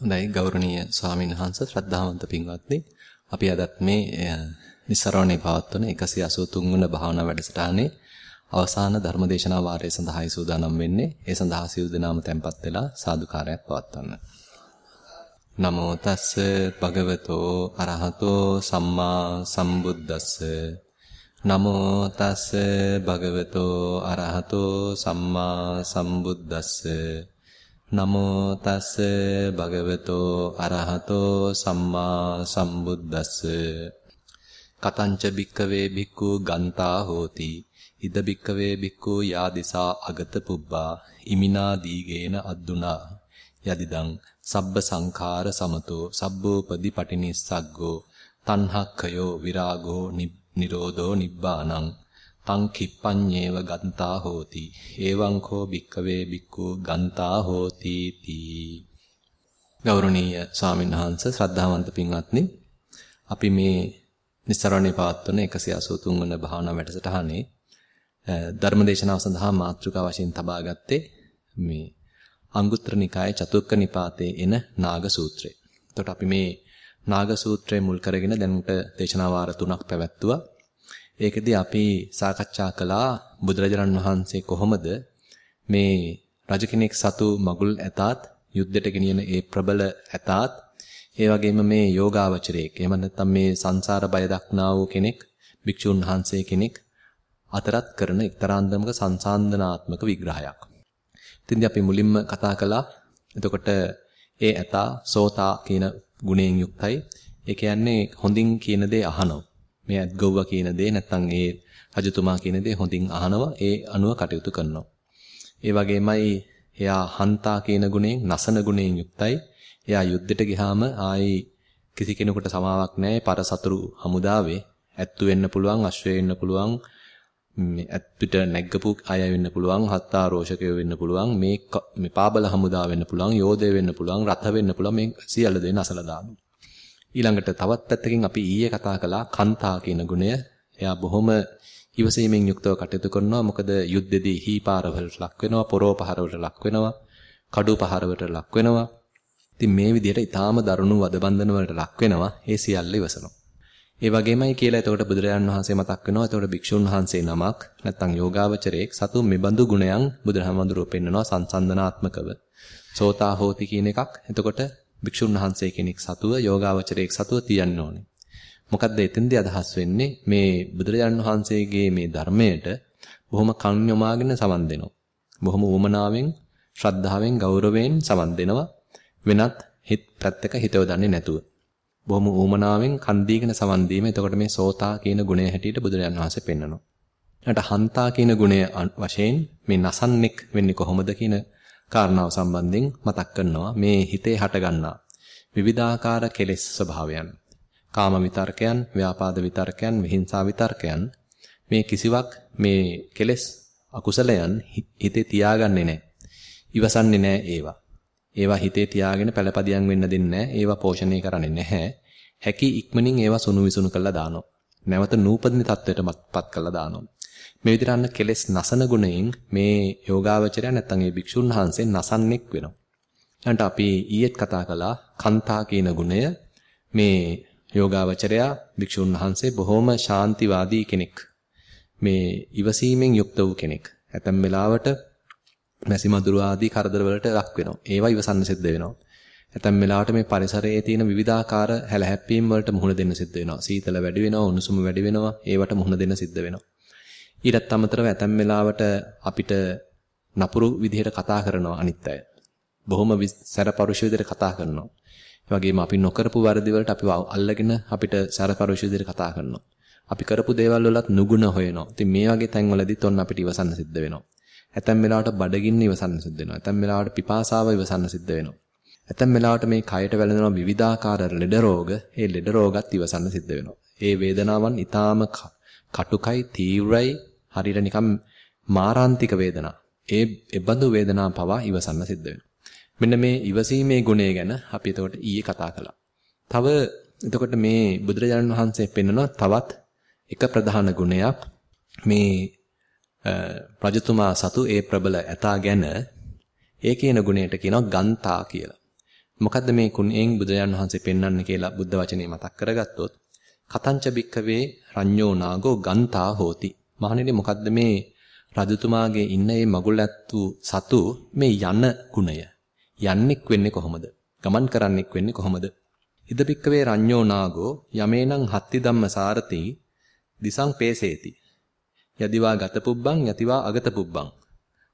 හොඳයි ගෞරවනීය ස්වාමීන් වහන්සේ ශ්‍රද්ධාවන්ත පින්වත්නි. අපි අදත් මේ නිස්සරණේ පවත්වන 183 වන භාවනා වැඩසටහනේ අවසාන ධර්මදේශනා වාරය සඳහායි සූදානම් වෙන්නේ. ඒ සඳහා සියලු දෙනාම tempත් වෙලා සාදුකාරයක් පවත්වන්න. නමෝ තස්ස භගවතෝ අරහතෝ සම්මා සම්බුද්දස්ස. නමෝ තස්ස භගවතෝ අරහතෝ සම්මා සම්බුද්දස්ස. නමෝ තස්ස භගවතෝ අරහතෝ සම්මා සම්බුද්දස්ස. කතංච බික්කවේ බික්කු ගන්තා හෝති. ඉද බික්කවේ බික්කු යාදිසා අගත පුබ්බා. ඉමිනා දීගේන අද්දුනා. යදිදං සබ්බ සංඛාර සමතෝ සබ්බෝපදි පටිනිස්සග්ගෝ. තණ්හක්ඛයෝ විරාගෝ නිරෝධෝ නිබ්බානං. තං කිප්පඤ්ඤේව ගන්තා හෝති එවං කෝ භික්කවේ භික්ඛු ගන්තා හෝති තී ගෞරවනීය ස්වාමීන් වහන්සේ ශ්‍රද්ධාවන්ත පින්වත්නි අපි මේ නිස්සරණේ පවත්වන 183 වන භාවනා වැඩසටහනේ ධර්මදේශනාව සඳහා මාතෘකා වශයෙන් තබා ගත්තේ මේ අංගුත්තර නිකායේ චතුක්ක නිපාතේ එන නාග සූත්‍රය. එතකොට අපි මේ නාග සූත්‍රය මුල් කරගෙන දැනුට දේශනා වාර තුනක් පැවැත්තුවා. ඒකෙදි අපි සාකච්ඡා කළා බුදුරජාණන් වහන්සේ කොහොමද මේ රජ කෙනෙක් සතු මගුල් ඇතාත් යුද්ධයට ගෙනියන ඒ ප්‍රබල ඇතාත් ඒ වගේම මේ යෝගාවචරයෙක් එහෙම නැත්නම් මේ සංසාර බය දක්නා වූ කෙනෙක් භික්ෂුන් වහන්සේ කෙනෙක් අතරත් කරන එක්තරාන්දමක සංසන්දනාත්මක විග්‍රහයක්. ඉතින්දී අපි මුලින්ම කතා කළා එතකොට ඒ ඇතා සෝතා කියන ගුණයෙන් යුක්තයි. ඒ කියන්නේ හොඳින් කියන දේ අහනවා. මේ ඇත්ගොව්ව කියන දේ නැත්නම් ඒ රජතුමා කියන දේ හොඳින් අහනවා ඒ අනුව කටයුතු කරනවා. ඒ වගේමයි එයා හන්තා කියන ගුණයෙන් නසන ගුණයෙන් යුක්තයි. එයා යුද්ධෙට ගියාම ආයි කිසි කෙනෙකුට සමාවක් නැහැ පරසතුරු හමුදාවේ ඇත්තු වෙන්න පුළුවන් අශ්වය වෙන්න පුළුවන් මේ ඇත්පිට නැග්ගපු අය වෙන්න පුළුවන් හත්තා රෝෂකයෝ වෙන්න පුළුවන් මේ මේ පාබල හමුදා වෙන්න පුළුවන් යෝධය වෙන්න පුළුවන් රථ වෙන්න පුළුවන් මේ සියල්ල දෙන්න අසලා දානවා ඊළඟට තවත් පැත්තකින් අපි ඊයේ කතා කළා කන්තා කියන ගුණය. එයා බොහොම ඉවසීමෙන් යුක්තව කටයුතු කරනවා. මොකද යුද්ධෙදී හීපාරවලට ලක් වෙනවා, පොරෝ පහරවලට ලක් වෙනවා, කඩු පහරවලට ලක් වෙනවා. ඉතින් මේ විදිහට ඊටාම දරුණු වදබන්ධන වලට ලක් වෙනවා. ඒ සියල්ල ඉවසනවා. ඒ වගේමයි කියලා එතකොට බුදුරජාණන් වහන්සේ මතක් වෙනවා. එතකොට භික්ෂුන් වහන්සේ නමක් නැත්නම් යෝගාවචරයෙක් සතු මෙබඳු ගුණයන් බුදුරහමඳුරෝ පෙන්නනවා සංසන්දනාත්මකව. සෝතා හෝති කියන එකක්. එතකොට භික්ෂුන් වහන්සේ කෙනෙක් සතුව යෝගාවචරයෙක් සතුව තියන්න ඕනේ. මොකද්ද එතෙන්දී අදහස් වෙන්නේ මේ බුදුරජාණන් වහන්සේගේ මේ ධර්මයට බොහොම කන් යොමාගෙන සමන් දෙනවා. බොහොම උමනාවෙන්, ශ්‍රද්ධාවෙන්, ගෞරවයෙන් සමන් දෙනවා. වෙනත් හිත පැත්තක හිතව දන්නේ නැතුව. බොහොම උමනාවෙන් කන් දීගෙන සමන් දීම. එතකොට මේ සෝතා කියන ගුණය හැටියට බුදුරජාණන් වහන්සේ පෙන්වනවා. ඊට හන්තා කියන ගුණය වශයෙන් මේ නසන්නෙක් වෙන්නේ කොහොමද කියන කාරණාව සම්බන්ධයෙන් මතක් කරනවා. මේ හිතේ හටගන්නා විවිධාකාර කෙලෙස් ස්වභාවයන්. කාම විතර්කයන් ව්‍යාපාද විතර්කයන් විහිංසා විතර්කයන්. මේ කිසිවක් මේ කෙලෙස් අකුසලයන් හිතේ තියාගන්නේ නැහැ. ඉවසන්නේ නැහැ ඒවා. ඒවා හිතේ තියාගෙන පළපදියම් වෙන්න දෙන්නේ නැහැ. ඒවා පෝෂණය කරන්නේ නැහැ. හැකි ඉක්මනින් ඒවා සුණු විසුණු කරලා දානවා. නැවත නූපදින තත්වයටපත් කරලා දානවා. මේ විදිහට අන්න කෙලෙස් නසන ගුණයෙන් මේ යෝගාවචරය නැත්තම් ඒ භික්ෂුන් වහන්සේ නසන්නෙක් වෙනවා. ඊළඟට අපි ඊයේත් කතා කළා කන්තා කියන ගුණය මේ යෝගාවචරය භික්ෂුන් වහන්සේ බොහොම ශාන්තිවාදී කෙනෙක්. මේ ඉවසීමෙන් යුක්ත වූ කෙනෙක්. ඇතැම් වෙලාවට මැසි මදුරු ආදී කරදර වලට ලක් වෙනවා. ඒවා ඉවසන්න සිද්ධ වෙනවා. ඇතැම් වෙලාවට මේ පරිසරයේ තියෙන විවිධාකාර හැලහැප්පීම් වලට මුහුණ දෙන්න සිද්ධ වෙනවා. සීතල වැඩි වෙනවා, උණුසුම වැඩි වෙනවා. ඒවට මුහුණ දෙන්න සිද්ධ වෙනවා. ඊටත් අමතරව ඇතැම් වෙලාවට අපිට නපුරු විදිහට කතා කරනවා අනිත් අය. බොහොම සැරපරුෂ විදිහට කතා කරනවා. ඒ වගේම අපි නොකරපු වැරදි වලට අපිව අල්ලගෙන අපිට සැරපරුෂ විදිහට කතා කරනවා. අපි කරපු දේවල් වලත් නුගුණ හොයනවා. ඉතින් මේ වගේ තැන්වලදීත් ඔන්න අපිට ඉවසන්න සිද්ධ වෙනවා. ඇතැම් වෙලාවට බඩගින්න ඉවසන්න සිද්ධ වෙනවා. ඇතැම් වෙලාවට පිපාසාව ඉවසන්න සිද්ධ වෙනවා. ඇතැම් වෙලාවට මේ කයට වැළඳෙන විවිධාකාර ලෙඩ රෝග, ඒ ලෙඩ රෝගත් ඉවසන්න සිද්ධ වෙනවා. ඒ වේදනාවන් ඊටාම කටුකයි, තීව්‍රයි, හරියට නිකම් මාරාන්තික වේදනා. ඒ එබඳු වේදනා පවා ඉවසන්න සිද්ධ වෙනවා. මෙන්න මේ ඉවසීමේ ගුණය ගැන අපි එතකොට ඊයේ කතා කළා. තව එතකොට මේ බුදුරජාණන් වහන්සේ පෙන්වන තවත් එක ප්‍රධාන ගුණයක් මේ රජතුමා සතු ඒ ප්‍රබල ඇතා ගැන ඒ කියන ගුණයට කියනවා ගන්තා කියලා. මොකද්ද මේ කුණෙන් බුදුරජාන් වහන්සේ පෙන්වන්නේ කියලා බුද්ධ වචනේ මතක් කරගත්තොත් කතංච බික්කවේ රඤ්ඤෝ නාගෝ ගන්තා හෝති. මහණෙනි මොකද්ද මේ රජතුමාගේ ඉන්න මේ මගුල් ඇත්තු සතු මේ යන ගුණය. යන්නෙක් වෙන්නේ කොහොමද? ගමන් කරන්නෙක් වෙන්නේ කොහොමද? ඉද බික්කවේ රඤ්ඤෝ නාගෝ යමේනං හත්ති ධම්ම සාරති දිසං පේසේති. යදිවා ගත පුබ්බං යතිවා අගත පුබ්බං.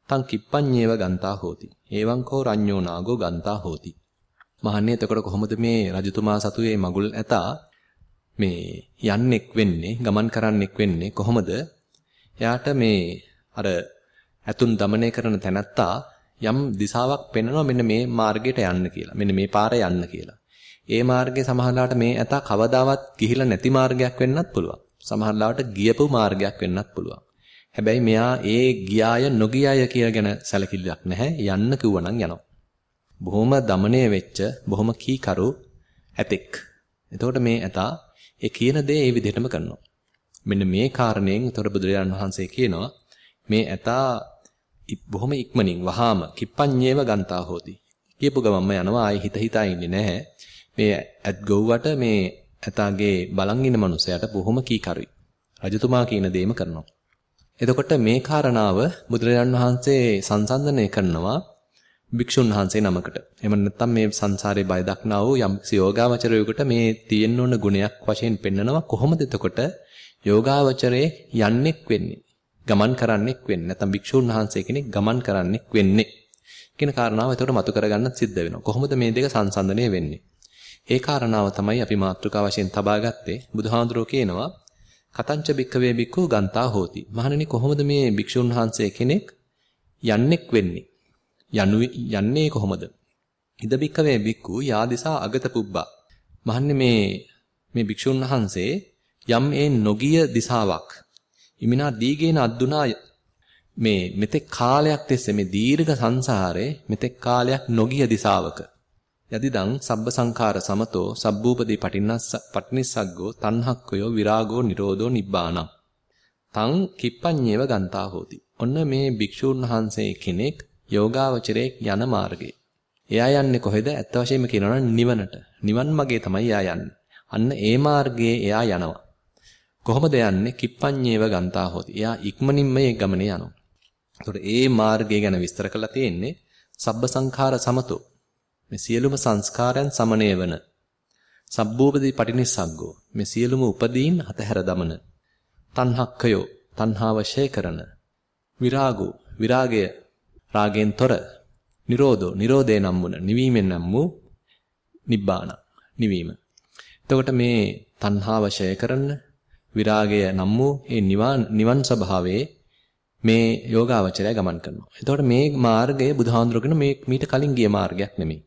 තං කිප්පඤ්ඤේව ගන්තා හෝති. එවං කෝ රඤ්ඤෝ නාගෝ ගන්තා හෝති. මහන්නේ එතකොට කොහොමද මේ රජතුමා සතුයේ මගුල් ඇතා මේ යන්නෙක් වෙන්නේ ගමන් කරන්නෙක් වෙන්නේ කොහොමද? එයාට මේ අර ඇතුන් দমনය කරන තැනත්තා යම් දිශාවක් පෙන්වනවා මෙන්න මේ මාර්ගයට යන්න කියලා. මෙන්න මේ පාර යන්න කියලා. ඒ මාර්ගයේ සමහරවිට මේ ඇතා කවදාවත් ගිහිලා නැති මාර්ගයක් වෙන්නත් පුළුවන්. සමහරවිට ගියපු මාර්ගයක් වෙන්නත් පුළුවන්. හැබැයි මෙයා ඒ ගියාය නොගියාය කියලා ගැන සැලකිල්ලක් නැහැ. යන්න කිව්වනම් යනවා. බොහොම দমনය වෙච්ච බොහොම කීකරු ඇතෙක්. එතකොට මේ ඇතා ඒ කියන දේ ඒ විදිහටම කරනවා. මෙන්න මේ කාරණයෙන් උතර බුදුරජාණන් වහන්සේ කියනවා මේ ඇතා බොහොම ඉක්මනින් වහාම කිප්පඤ්ඤේව ගන්තා හෝති. කියපු ගමන්ම යනවා ආයි හිත හිතා ඉන්නේ නැහැ. මේ ඇත් ගොව්වට මේ ඇතාගේ බලන් ඉන්න මනුස්සයාට බොහොම කීකරුයි. රජතුමා කියන දේම කරනවා. එතකොට මේ කාරණාව බුදුරජාණන් වහන්සේ සංසන්දනය කරනවා භික්ෂුන් වහන්සේ නමකට. එහෙම නැත්නම් මේ සංසාරේ බය දක්නා වූ යම් යෝගාවචරයෙකුට මේ තියෙන්න ඕන ගුණයක් වශයෙන් පෙන්නනවා කොහොමද එතකොට යෝගාවචරයේ යන්නෙක් වෙන්නේ? ගමන් කරන්නෙක් වෙන්නේ. නැත්නම් භික්ෂුන් වහන්සේ කෙනෙක් ගමන් කරන්නෙක් වෙන්නේ. කියන කාරණාව එතකොට මතු කරගන්න සිද්ධ වෙනවා. කොහොමද මේ දෙක සංසන්දනය වෙන්නේ? ඒ කාරණාව තමයි අපි මාතෘකා වශයෙන් තබා ගත්තේ. බුදුහාඳුරෝ කියනවා කතංච බික්කවේ බික්කු ගන්තා හෝති. මහණෙනි කොහොමද මේ භික්ෂුන් වහන්සේ කෙනෙක් යන්නෙක් වෙන්නේ? යනු යන්නේ කොහොමද? ඉද බික්කවේ බික්කු යාදිසා අගත පුබ්බා. මහන්නේ මේ මේ භික්ෂුන් වහන්සේ යම් ඒ නොගිය දිසාවක්. ඉමිනා දීගේන අද්දුනා මේ මෙතෙක් කාලයක් තිස්සේ මේ දීර්ඝ සංසාරේ මෙතෙක් කාලයක් නොගිය දිසාවක. යදිදං සබ්බ සංඛාර සමතෝ සබ්බූපදී පටින්නස්ස පටිනිස්සග්ගෝ තණ්හක්කයෝ විරාගෝ නිරෝධෝ නිබ්බානං තං කිප්පඤ්ඤේව ගන්තා හෝති. ඔන්න මේ භික්ෂූන් වහන්සේ කෙනෙක් යෝගාවචරයේ යන මාර්ගේ එයා යන්නේ කොහෙද? ඇත්ත වශයෙන්ම කියනවා නිවනට. නිවන් මාගේ තමයි එයා යන්නේ. අන්න ඒ මාර්ගයේ එයා යනවා. කොහොමද යන්නේ? කිප්පඤ්ඤේව ගන්තා හෝති. එයා ඉක්මනින්ම මේ ගමනේ යනවා. එතකොට ඒ මාර්ගය ගැන විස්තර කරලා තියෙන්නේ සබ්බ සංඛාර සමතෝ. මේ සියලුම සංස්කාරයන් සමනය වන. සබ්බූපදී පටිනිස්සග්ගෝ. මේ සියලුම උපදීන් අතහැර දමන. තණ්හක්කයෝ තණ්හාව ෂය කරන. විරාගෝ. විරාගය රාගෙන් තොර. නිරෝධෝ. නිරෝධේ නම් වුණ නිවීමෙන් නම් වූ නිබ්බාන නිවීම. එතකොට මේ තණ්හාව ෂය කරන විරාගය නම් වූ ඒ නිවන් නිවන් ස්වභාවයේ මේ යෝගාවචරය ගමන් කරනවා. එතකොට මේ මාර්ගය බුදුහාඳුරගෙන මේ මීට කලින් ගිය මාර්ගයක් නෙමෙයි.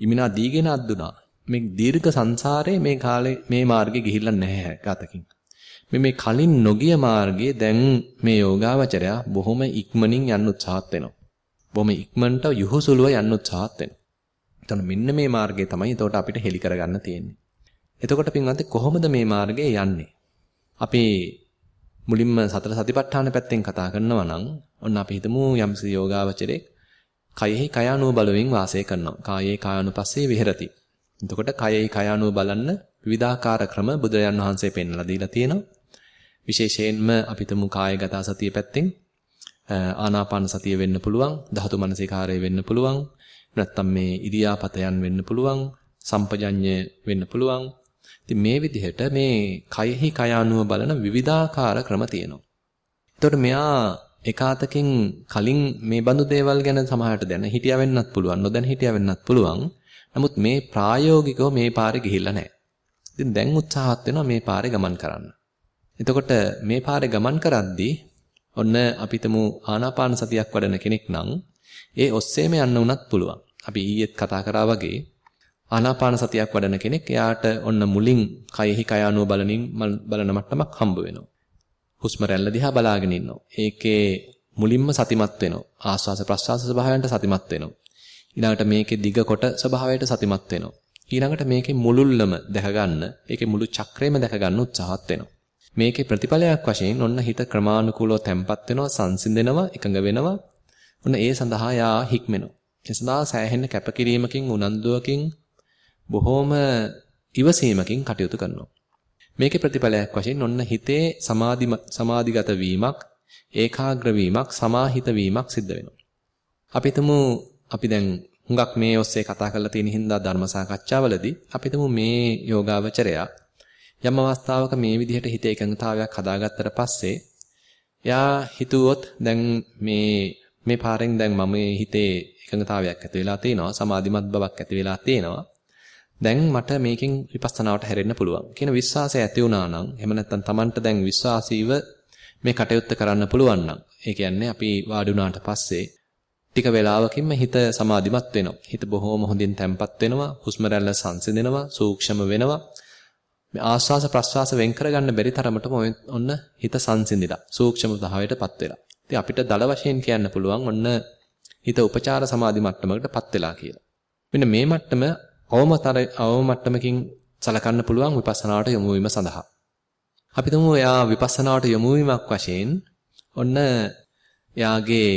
ඉමිනා දීගෙන අද්දුනා. මේ දීර්ඝ සංසාරේ මේ කාලේ මේ මාර්ගේ ගිහිල්ලා නැහැ ගතකින්. මේ මේ කලින් නොගිය මාර්ගයේ දැන් මේ යෝගාවචරය බොහොම ඉක්මනින් යන්න උත්සාහත් වෙනවා. බොහොම ඉක්මනට යහුසුලුව යන්න උත්සාහත් වෙනවා. එතන මෙන්න මේ මාර්ගය තමයි එතකොට අපිට හෙලි කරගන්න තියෙන්නේ. එතකොට පින්වත්නි කොහොමද මේ මාර්ගයේ යන්නේ? අපි මුලින්ම සතර සතිපට්ඨාන පැත්තෙන් කතා කරනවා නම් ඔන්න අපි හිතමු යම්සි යෝගාවචරයේ කයෙහි කයානුව බලමින් වාසය කරනවා. කායේ කායानुපස්සේ විහෙරති. එතකොට කයෙහි කයානුව බලන්න විවිධාකාර ක්‍රම බුදුරජාන් වහන්සේ පෙන්වලා දීලා තියෙනවා. විශේෂයෙන්ම අපිටම කායගත සතිය පැත්තෙන් ආනාපාන සතිය වෙන්න පුළුවන්, ධාතු මනසිකාරය වෙන්න පුළුවන්, නැත්තම් මේ ඉරියාපතයන් වෙන්න පුළුවන්, සම්පජඤ්ඤය වෙන්න පුළුවන්. ඉතින් මේ විදිහට මේ කයෙහි කයානුව බලන විවිධාකාර ක්‍රම තියෙනවා. එතකොට මෙයා එකාතකින් කලින් මේ බඳු දේවල් ගැන සමහරට දැන හිටියා වෙන්නත් පුළුවන් නොදැන හිටියා වෙන්නත් පුළුවන්. නමුත් මේ ප්‍රායෝගිකව මේ පාරේ ගිහිල්ලා නැහැ. ඉතින් දැන් උත්සාහත් වෙනවා මේ පාරේ ගමන් කරන්න. එතකොට මේ පාරේ ගමන් කරද්දී ඔන්න අපිටම ආනාපාන සතියක් වඩන කෙනෙක් නම් ඒ ඔස්සේම යන්න උනත් පුළුවන්. අපි ඊයේත් කතා කරා වගේ ආනාපාන සතියක් වඩන කෙනෙක් එයාට ඔන්න මුලින් කයෙහි කය අනුව බලනින් බලන මට්ටමක් හම්බ වෙනවා. හුස්ම රැල්ල දිහා බලාගෙන ඉන්නවා. ඒකේ මුලින්ම සතිමත් වෙනවා. ආස්වාස ප්‍රස්වාස ස්වභාවයන්ට සතිමත් වෙනවා. ඊළඟට මේකේ දිග කොට ස්වභාවයට සතිමත් වෙනවා. ඊළඟට මේකේ මුලුල්ලම දැක ගන්න, ඒකේ මුළු චක්‍රයම දැක ගන්න උත්සාහත් වෙනවා. මේකේ ප්‍රතිඵලයක් වශයෙන් ඔන්න හිත ක්‍රමානුකූලව තැම්පත් වෙනවා, සංසිඳෙනවා, එකඟ වෙනවා. ඔන්න ඒ සඳහා යා හික්මෙනවා. ඒ සඳහා සෑහෙන කැපකිරීමකින් උනන්දුවකින් බොහෝම ඉවසීමකින් කටයුතු කරනවා. මේකේ ප්‍රතිඵලයක් වශයෙන් ඔන්න හිතේ සමාධි සමාධිගත වීමක්, ඒකාග්‍ර වීමක්, සමාහිත වීමක් සිද්ධ වෙනවා. අපි අපි දැන් හුඟක් මේ ඔස්සේ කතා කරලා තියෙන හින්දා ධර්ම සාකච්ඡාවලදී අපි මේ යෝගාවචරයා යම් අවස්ථාවක මේ විදිහට හිතේ එකඟතාවයක් හදාගත්තට පස්සේ එයා හිතුවොත් දැන් මේ මේ පාරෙන් දැන් මම හිතේ එකඟතාවයක් ඇති වෙලා තියෙනවා සමාධිමත් බවක් ඇති වෙලා තියෙනවා දැන් මට මේකෙන් විපස්සනාවට හැරෙන්න පුළුවන් කියන විශ්වාසය ඇති වුණා නම් එහෙම නැත්නම් Tamanට දැන් විශ්වාසීව මේ කටයුත්ත කරන්න පුළුවන් නම් ඒ කියන්නේ අපි වාඩි වුණාට පස්සේ ටික වේලාවකින්ම හිත සමාධිමත් වෙනවා. හිත බොහොම හොඳින් තැම්පත් වෙනවා. හුස්ම රැල්ල සංසිඳෙනවා, සූක්ෂම වෙනවා. මේ ආස්වාස ප්‍රස්වාස වෙන් කරගන්න බැරි තරමටම ඔන්න හිත සංසිඳිලා සූක්ෂම භාවයටපත් වෙලා. ඉතින් අපිට දල වශයෙන් කියන්න පුළුවන් ඔන්න හිත උපචාර සමාධි මට්ටමකටපත් වෙලා කියලා. මෙන්න මේ මට්ටම අවමතර අවම මට්ටමකින් සලකන්න පුළුවන් විපස්සනාවට යොමු වීම සඳහා. අපි තුමු එයා විපස්සනාවට යොමු වීමක් වශයෙන් ඔන්න එයාගේ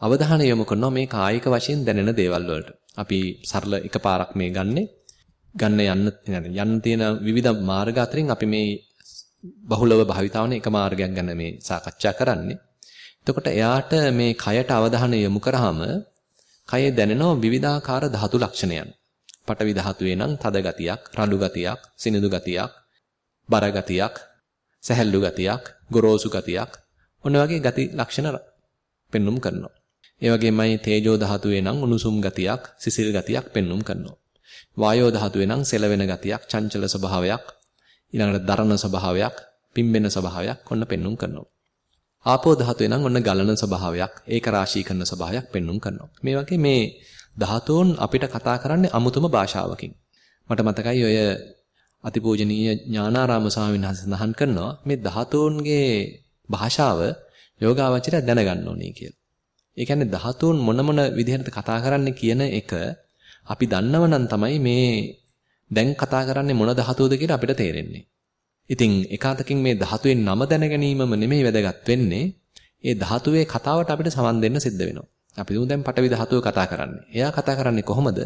අවධානය යොමු කරනවා මේ කායික වශයෙන් දැනෙන දේවල් වලට. අපි සරල එකපාරක් මේ ගන්නෙ ගන්න යන්න යන්න තියෙන විවිධ මාර්ග අතරින් අපි මේ බහුලව භාවිතාවන එක මාර්ගයක් ගැන මේ සාකච්ඡා කරන්නේ. එතකොට එයාට මේ කයට අවධානය යොමු කරාම කයේ දැනෙන විවිධාකාර ධාතු ලක්ෂණයන්. පටවි ධාතුවේ නම් තද ගතියක්, රළු ගතියක්, සිනිඳු ගතියක්, බර ගතියක්, සැහැල්ලු ගතියක්, ගොරෝසු ගතියක් ඔන්න වගේ ගති ලක්ෂණ පෙන්눔 කරනවා. ඒ වගේමයි තේජෝ ධාතුවේ නම් උණුසුම් ගතියක්, සිසිල් ගතියක් පෙන්눔 කරනවා. වායෝ ධාතුවේ නම් සෙලවෙන ගතියක්, චංචල ස්වභාවයක්, ඊළඟට දරණ ස්වභාවයක්, පිම්බෙන ස්වභාවයක් ඔන්න පෙන්눔 කරනවා. ආපෝ ධාතුවේ නම් ඔන්න ගලන ස්වභාවයක්, ඒක රාශී කරන ස්වභාවයක් පෙන්눔 කරනවා. මේ වගේ මේ ධාතුන් අපිට කතා කරන්නේ අමුතුම භාෂාවකින්. මට මතකයි ඔය අතිපූජනීය ඥානාරාම ස්වාමීන් වහන්සේ සඳහන් කරනවා මේ ධාතුන්ගේ භාෂාව යෝගාවචරය දැනගන්න ඕනේ කියලා. ඒ කියන්නේ ධාතුන් මොන මොන විදිහටද කතා කරන්නේ කියන එක අපි දන්නවනම් තමයි මේ දැන් කතා කරන්නේ මොන ධාතුවද කියලා අපිට තේරෙන්නේ. ඉතින් එකාතකින් මේ ධාතුවේ නම දැන ගැනීමම නෙමෙයි වැදගත් වෙන්නේ. ඒ ධාතුවේ කතාවට අපිට සමන් දෙන්න සිද්ධ වෙනවා. අපි දුමු දැන් පටවි ධාතුව කතා කරන්නේ. එයා කතා කරන්නේ කොහොමද?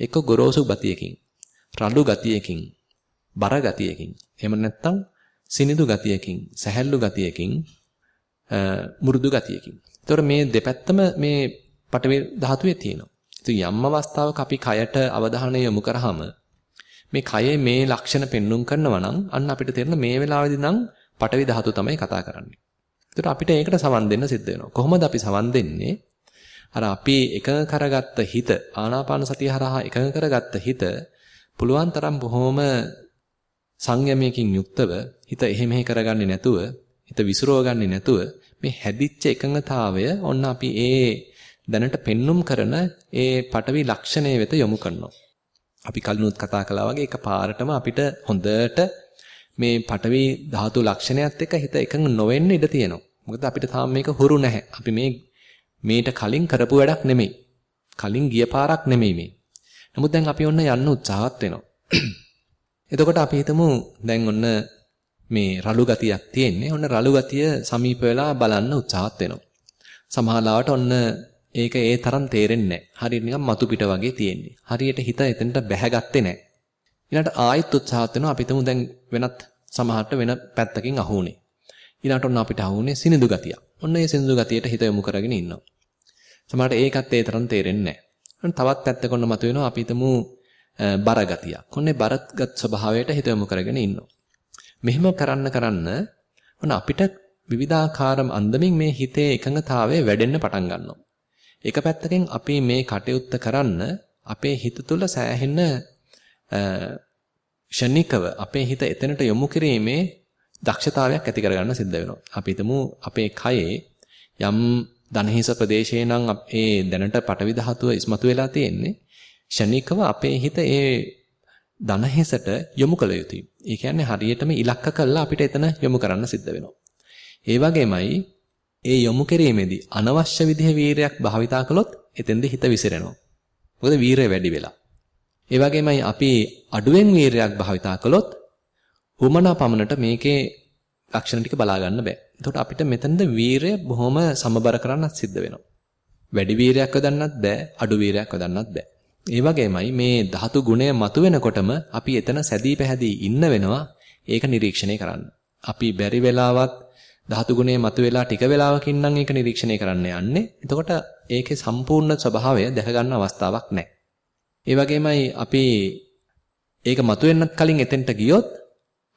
එක්ක ගොරෝසු ගතියකින්, රළු ගතියකින්, බර ගතියකින්. එහෙම නැත්නම් සිනිඳු ගතියකින්, සැහැල්ලු ගතියකින්, මුරුදු ගතියකින්. ඒතකොට මේ දෙපැත්තම මේ පටවි ධාතුවේ තියෙනවා. ඉතින් යම් අවස්ථාවක අපි කයට අවධානය යොමු කරාම මේ කයේ මේ ලක්ෂණ පෙන්눔 කරනවා නම් අන්න අපිට තේරෙන මේ වෙලාවේදී නම් පටවි ධාතු තමයි කතා කරන්නේ. ඒතර අපිට ඒකට සවන් දෙන්න සිද්ධ වෙනවා. කොහොමද අපි සවන් දෙන්නේ? අර අපි එකඟ කරගත්ත හිත ආනාපාන සතිය හරහා එකඟ කරගත්ත හිත පුළුවන් තරම් බොහොම සංයමයකින් යුක්තව හිත එහෙ මෙහෙ කරගන්නේ නැතුව හිත විසිරව ගන්නේ නැතුව මේ හැදිච්ච එකඟතාවය ඔන්න අපි ඒ දැනට පෙන්눔 කරන ඒ පටවි ලක්ෂණය වෙත යොමු කරනවා. අපි කලිනුත් කතා කළා වගේ එක පාරටම අපිට හොඳට මේ පටවි ධාතු ලක්ෂණයත් එක්ක හිත එකඟ නොවෙන්න ඉඩ තියෙනවා. මොකද අපිට තාම මේක හුරු නැහැ. අපි මේ මේට කලින් කරපු වැඩක් නෙමෙයි. කලින් ගිය පාරක් නෙමෙයි මේ. නමුත් දැන් අපි ඔන්න යන්න උත්සාහත් වෙනවා. එතකොට අපි හිතමු දැන් ඔන්න මේ රළු ගතියක් තියෙන්නේ. ඔන්න රළු ගතිය සමීප වෙලා බලන්න උත්සාහත් වෙනවා. සමහරවට ඔන්න ඒක ඒ තරම් තේරෙන්නේ නැහැ. හරියට නිකන් මතු පිට වගේ තියෙන්නේ. හරියට හිත එතනට බැහැගත්තේ නැහැ. ඊළඟට ආයෙත් උත්සාහත් වෙනවා අපි තුමු දැන් වෙනත් සමහරට වෙන පැත්තකින් අහුුනේ. ඊළඟට ඔන්න අපිට අහුුනේ සිනිඳු ගතිය. ඔන්න ඒ සිනිඳු ගතියට හිත යොමු කරගෙන ඉන්නවා. සමහරට ඒකත් ඒ තරම් තේරෙන්නේ නැහැ. තවත් පැත්තක ඔන්න මතුවෙනවා අපි තුමු බර ගතියක්. ඔන්නේ බරගත් ස්වභාවයට හිත යොමු කරගෙන ඉන්නවා. මෙහෙම කරන්න කරන්න ඔන්න අපිට විවිධාකාර අන්දමින් මේ හිතේ එකඟතාවය වැඩෙන්න පටන් ගන්නවා. එක පැත්තකින් අපි මේ කටයුත්ත කරන්න අපේ හිත තුළ සෑහෙන ෂණිකව අපේ හිත එතනට යොමු කිරීමේ දක්ෂතාවයක් ඇති කරගන්න සිද්ධ වෙනවා. අපි හිතමු අපේ කයේ යම් දනහිස ප්‍රදේශයේ නම් ඒ දැනට පටවි ධාතුව ඉස්මතු වෙලා තියෙන්නේ. ෂණිකව අපේ හිත ඒ දනහිසට යොමු කළ යුතුයි. ඒ කියන්නේ හරියටම ඉලක්ක කළා අපිට එතන යොමු කරන්න සිද්ධ වෙනවා. ඒ වගේමයි ඒ යොමු කිරීමේදී අනවශ්‍ය විදිහේ වීරයක් භාවිතා කළොත් එතෙන්ද හිත විසිරෙනවා. මොකද වීරය වැඩි වෙලා. ඒ වගේමයි අපි අඩුවෙන් වීරයක් භාවිතා කළොත් උමනා පමණට මේකේ ලක්ෂණ ටික බලා ගන්න බෑ. එතකොට අපිට මෙතනද වීරය බොහොම සමබර කරන්නත් සිද්ධ වෙනවා. වැඩි වීරයක් යොදන්නත් බෑ, අඩු වීරයක් යොදන්නත් බෑ. ඒ වගේමයි මේ ධාතු ගුණය මතුවෙනකොටම අපි එතන සැදී පැහැදී ඉන්න වෙනවා ඒක නිරීක්ෂණය කරන්න. අපි බැරි වෙලාවත් ධාතු ගුණය මතුවෙලා ටික වෙලාවකින් නම් ඒක නිරීක්ෂණය කරන්න යන්නේ. එතකොට ඒකේ සම්පූර්ණ ස්වභාවය දැක ගන්න අවස්ථාවක් නැහැ. ඒ වගේමයි අපි ඒක මතුවෙන්නත් කලින් එතෙන්ට ගියොත්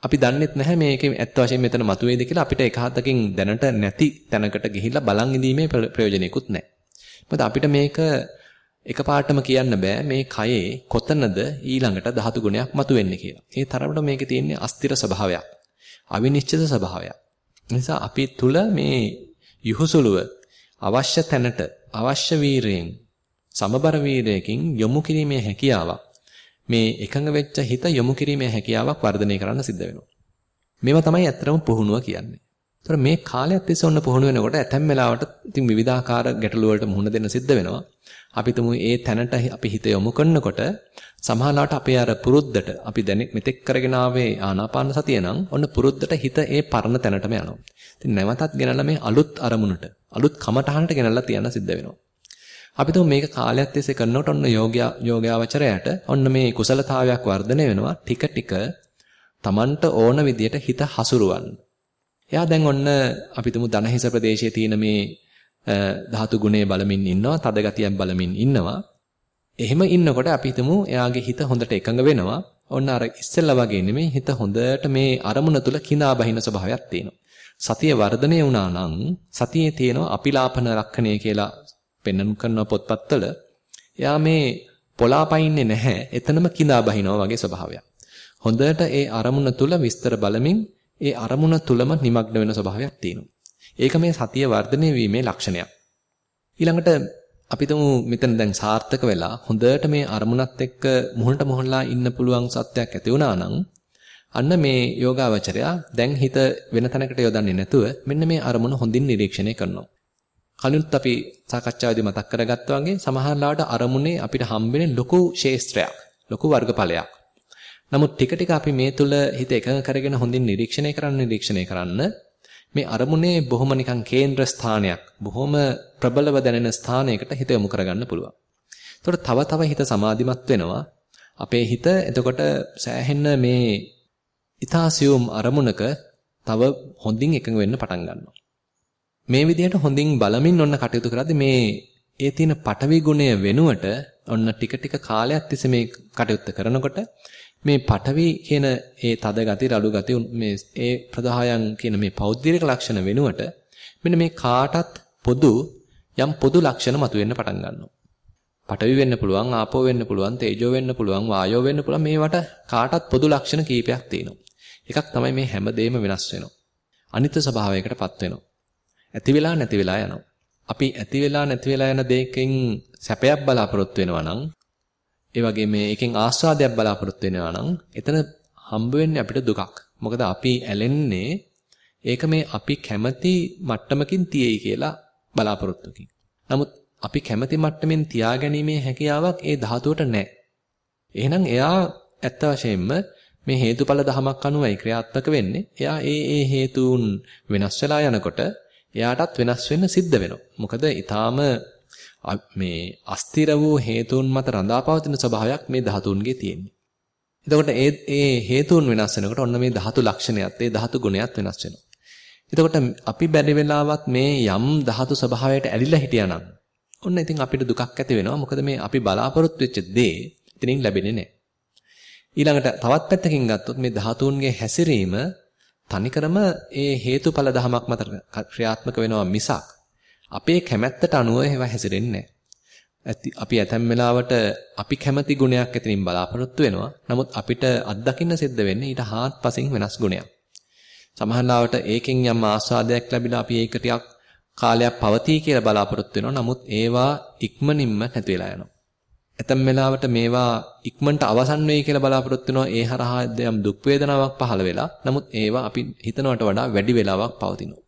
අපි දන්නෙත් නැහැ මේකේ ඇත්ත වශයෙන්ම මෙතන මතුවේද කියලා අපිට එක හතකින් දැනට නැති තැනකට ගිහිල්ලා බලන් ඉඳීමේ ප්‍රයෝජනෙකුත් නැහැ. මොකද අපිට මේක එකපාරටම කියන්න බෑ මේ කයේ කොතනද ඊළඟට ධාතු ගුණයක් මතුවෙන්නේ කියලා. ඒ තරමට මේකේ තියෙන්නේ අස්තිර ස්වභාවයක්. අවිනිශ්චිත ස්වභාවයක්. නිසා අපි තුල මේ යහුසුලුව අවශ්‍ය තැනට අවශ්‍ය වීරයෙන් සමබර වීරයකින් යොමු කිරීමේ හැකියාවක් මේ එකඟ වෙච්ච හිත යොමු කිරීමේ හැකියාවක් වර්ධනය කරන්න සිද්ධ වෙනවා. මේවා තමයි ඇත්තටම පුහුණුව කියන්නේ. ඒතර මේ කාලයක් තිස්සේ ඔන්න පුහුණු වෙනකොට ඇතැම් වෙලාවට ඉතින් විවිධාකාර ගැටලු වලට මුහුණ දෙන්න සිද්ධ වෙනවා. අපි තුමු ඒ තැනට අපි හිත යොමු කරනකොට සමහරවිට අපේ අර පුරුද්දට අපි දැන් මෙතෙක් කරගෙන ආවේ ආනාපාන සතිය නම් ඔන්න පුරුද්දට හිත ඒ පරණ තැනටම යනවා. ඉතින් නැවතත් ගෙනල්ලා මේ අලුත් අරමුණට අලුත් කමටහනට ගෙනල්ලා තියන්න සිද්ධ වෙනවා. අපි තුමු මේක කාලයක් තිස්සේ කරනකොට ඔන්න යෝග්‍ය යෝගාවචරයට ඔන්න මේ කුසලතාවයක් වර්ධනය වෙනවා ටික ටික Tamanට ඕන විදියට හිත හසුරුවන්න. එයා දැන් ඔන්න අපි තුමු ධනහිස ප්‍රදේශයේ තියෙන මේ ධාතු ගුණේ බලමින් ඉන්නවා, තද ගතියක් බලමින් ඉන්නවා. එහෙම ඉන්නකොට අපි හිතමු එයාගේ හිත හොඳට එකඟ වෙනවා. ඔන්න අර ඉස්සෙල්ලා වගේ නෙමෙයි හිත හොඳට මේ අරමුණ තුල කිනා බහින ස්වභාවයක් තියෙනවා. සතිය වර්ධනය වුණා නම් සතියේ තියෙනවා අපිලාපන ලක්ෂණය කියලා පෙන්වන කරන පොත්පත්වල එයා මේ පොලාපයින්නේ නැහැ. එතනම කිනා බහිනවා වගේ ස්වභාවයක්. හොඳට ඒ අරමුණ තුල විස්තර බලමින් ඒ අරමුණ තුලම নিমগ্ন වෙන ස්වභාවයක් තියෙනවා. ඒක මේ සතිය වර්ධනය වීමේ ලක්ෂණයක්. ඊළඟට අපි තුමු මෙතන දැන් සාර්ථක වෙලා හොඳට මේ අරමුණත් එක්ක මුහුණට මුහුණලා ඉන්න පුළුවන් සත්‍යයක් ඇති වුණා නම් අන්න මේ යෝගාවචරයා දැන් හිත වෙන තැනකට යොදන්නේ නැතුව මෙන්න මේ අරමුණ හොඳින් නිරීක්ෂණය කරනවා. කලිනුත් අපි සාකච්ඡාවේදී මතක් කරගත්තා වගේ සමහරවිට අරමුණේ අපිට හම්බෙන්නේ ලොකු ශේස්ත්‍රයක්, ලොකු වර්ගඵලයක්. නමුත් ටික ටික අපි මේ තුල හිත එකඟ කරගෙන හොඳින් නිරීක්ෂණය කරන්න නිරීක්ෂණය කරන්න මේ අරමුණේ බොහොම නිකන් කේන්ද්‍ර ස්ථානයක්, බොහොම ප්‍රබලව දැනෙන ස්ථානයකට හිත යොමු කරගන්න පුළුවන්. එතකොට තව තව හිත සමාධිමත් වෙනවා. අපේ හිත එතකොට සෑහෙන්න මේ ඊතාසියුම් අරමුණක තව හොඳින් එකඟ වෙන්න පටන් ගන්නවා. මේ විදිහට හොඳින් බලමින් ඔන්න කටයුතු කරද්දී මේ ඒ තියෙන පටවි ගුණය වෙනුවට ඔන්න ටික ටික කාලයක් තිස්සේ මේ කටයුත්ත කරනකොට මේ පටවි කියන ඒ තද ගති රළු ගති මේ ඒ ප්‍රදායන් කියන මේ පෞද්ගලික ලක්ෂණ වෙනුවට මෙන්න මේ කාටත් පොදු යම් පොදු ලක්ෂණ මතුවෙන්න පටන් ගන්නවා. පටවි වෙන්න පුළුවන්, ආපෝ වෙන්න පුළුවන්, තේජෝ වෙන්න පුළුවන්, වායෝ වෙන්න පුළුවන් මේවට කාටත් පොදු ලක්ෂණ කීපයක් තියෙනවා. එකක් තමයි මේ හැම දෙයක්ම වෙනස් වෙනවා. අනිත්‍ය ස්වභාවයකටපත් වෙනවා. ඇති වෙලා නැති වෙලා යනවා. අපි ඇති වෙලා නැති වෙලා යන දෙයකින් සැපයක් බලාපොරොත්තු වෙනවා නම් ඒ වගේ මේ එකෙන් ආස්වාදයක් බලාපොරොත්තු වෙනවා නම් එතන හම්බ වෙන්නේ අපිට දුකක්. මොකද අපි ඇලෙන්නේ ඒක මේ අපි කැමති මට්ටමකින් තියෙයි කියලා බලාපොරොත්තුකින්. නමුත් අපි කැමති මට්ටමින් තියාගැනීමේ හැකියාවක් ඒ ධාතුවට නැහැ. එහෙනම් එයා ඇත්ත වශයෙන්ම මේ හේතුඵල ධමයක් අනුවයි ක්‍රියාත්මක වෙන්නේ. එයා ඒ ඒ හේතුන් වෙනස් වෙලා යනකොට එයාටත් වෙනස් වෙන්න සිද්ධ වෙනවා. මොකද ඊටාම මේ අස්තිර වූ හේතුන් මත රඳාපවතින ස්වභාවයක් මේ ධාතුන්ගේ තියෙන්නේ. එතකොට ඒ ඒ හේතුන් වෙනස් වෙනකොට ඔන්න මේ ධාතු ලක්ෂණයත් ඒ ධාතු ගුණයත් වෙනස් වෙනවා. එතකොට අපි බැරි වෙලාවත් මේ යම් ධාතු ස්වභාවයට ඇලිලා හිටියානම් ඔන්න ඉතින් අපිට දුකක් ඇති වෙනවා. මොකද මේ අපි බලාපොරොත්තු වෙච්ච දේ ඉතින් ලැබෙන්නේ නැහැ. ඊළඟට තවත් පැත්තකින් ගත්තොත් මේ ධාතුන්ගේ හැසිරීම තනිකරම ඒ හේතුඵල ධමයක් මත ක්‍රියාත්මක වෙනවා මිසක් අපේ කැමැත්තට අනුව ඒවා හැසිරෙන්නේ අපි ඇතැම් වෙලාවට අපි කැමති ගුණයක් ඇතින් බලාපොරොත්තු වෙනවා. නමුත් අපිට අත්දකින්න සිද්ධ වෙන්නේ ඊට හාත්පසින් වෙනස් ගුණයක්. සමහරවිට ඒකෙන් යම් ආස්වාදයක් ලැබිලා අපි ඒක ටිකක් කාලයක් පවතී කියලා බලාපොරොත්තු වෙනවා. නමුත් ඒවා ඉක්මනින්ම නැති වෙලා යනවා. ඇතැම් වෙලාවට මේවා ඉක්මනට අවසන් වෙයි කියලා බලාපොරොත්තු වෙනවා. ඒ හරහා යම් දුක් වේදනාවක් පහළ වෙලා. නමුත් ඒවා අපි හිතනවට වඩා වැඩි වෙලාවක් පවතිනවා.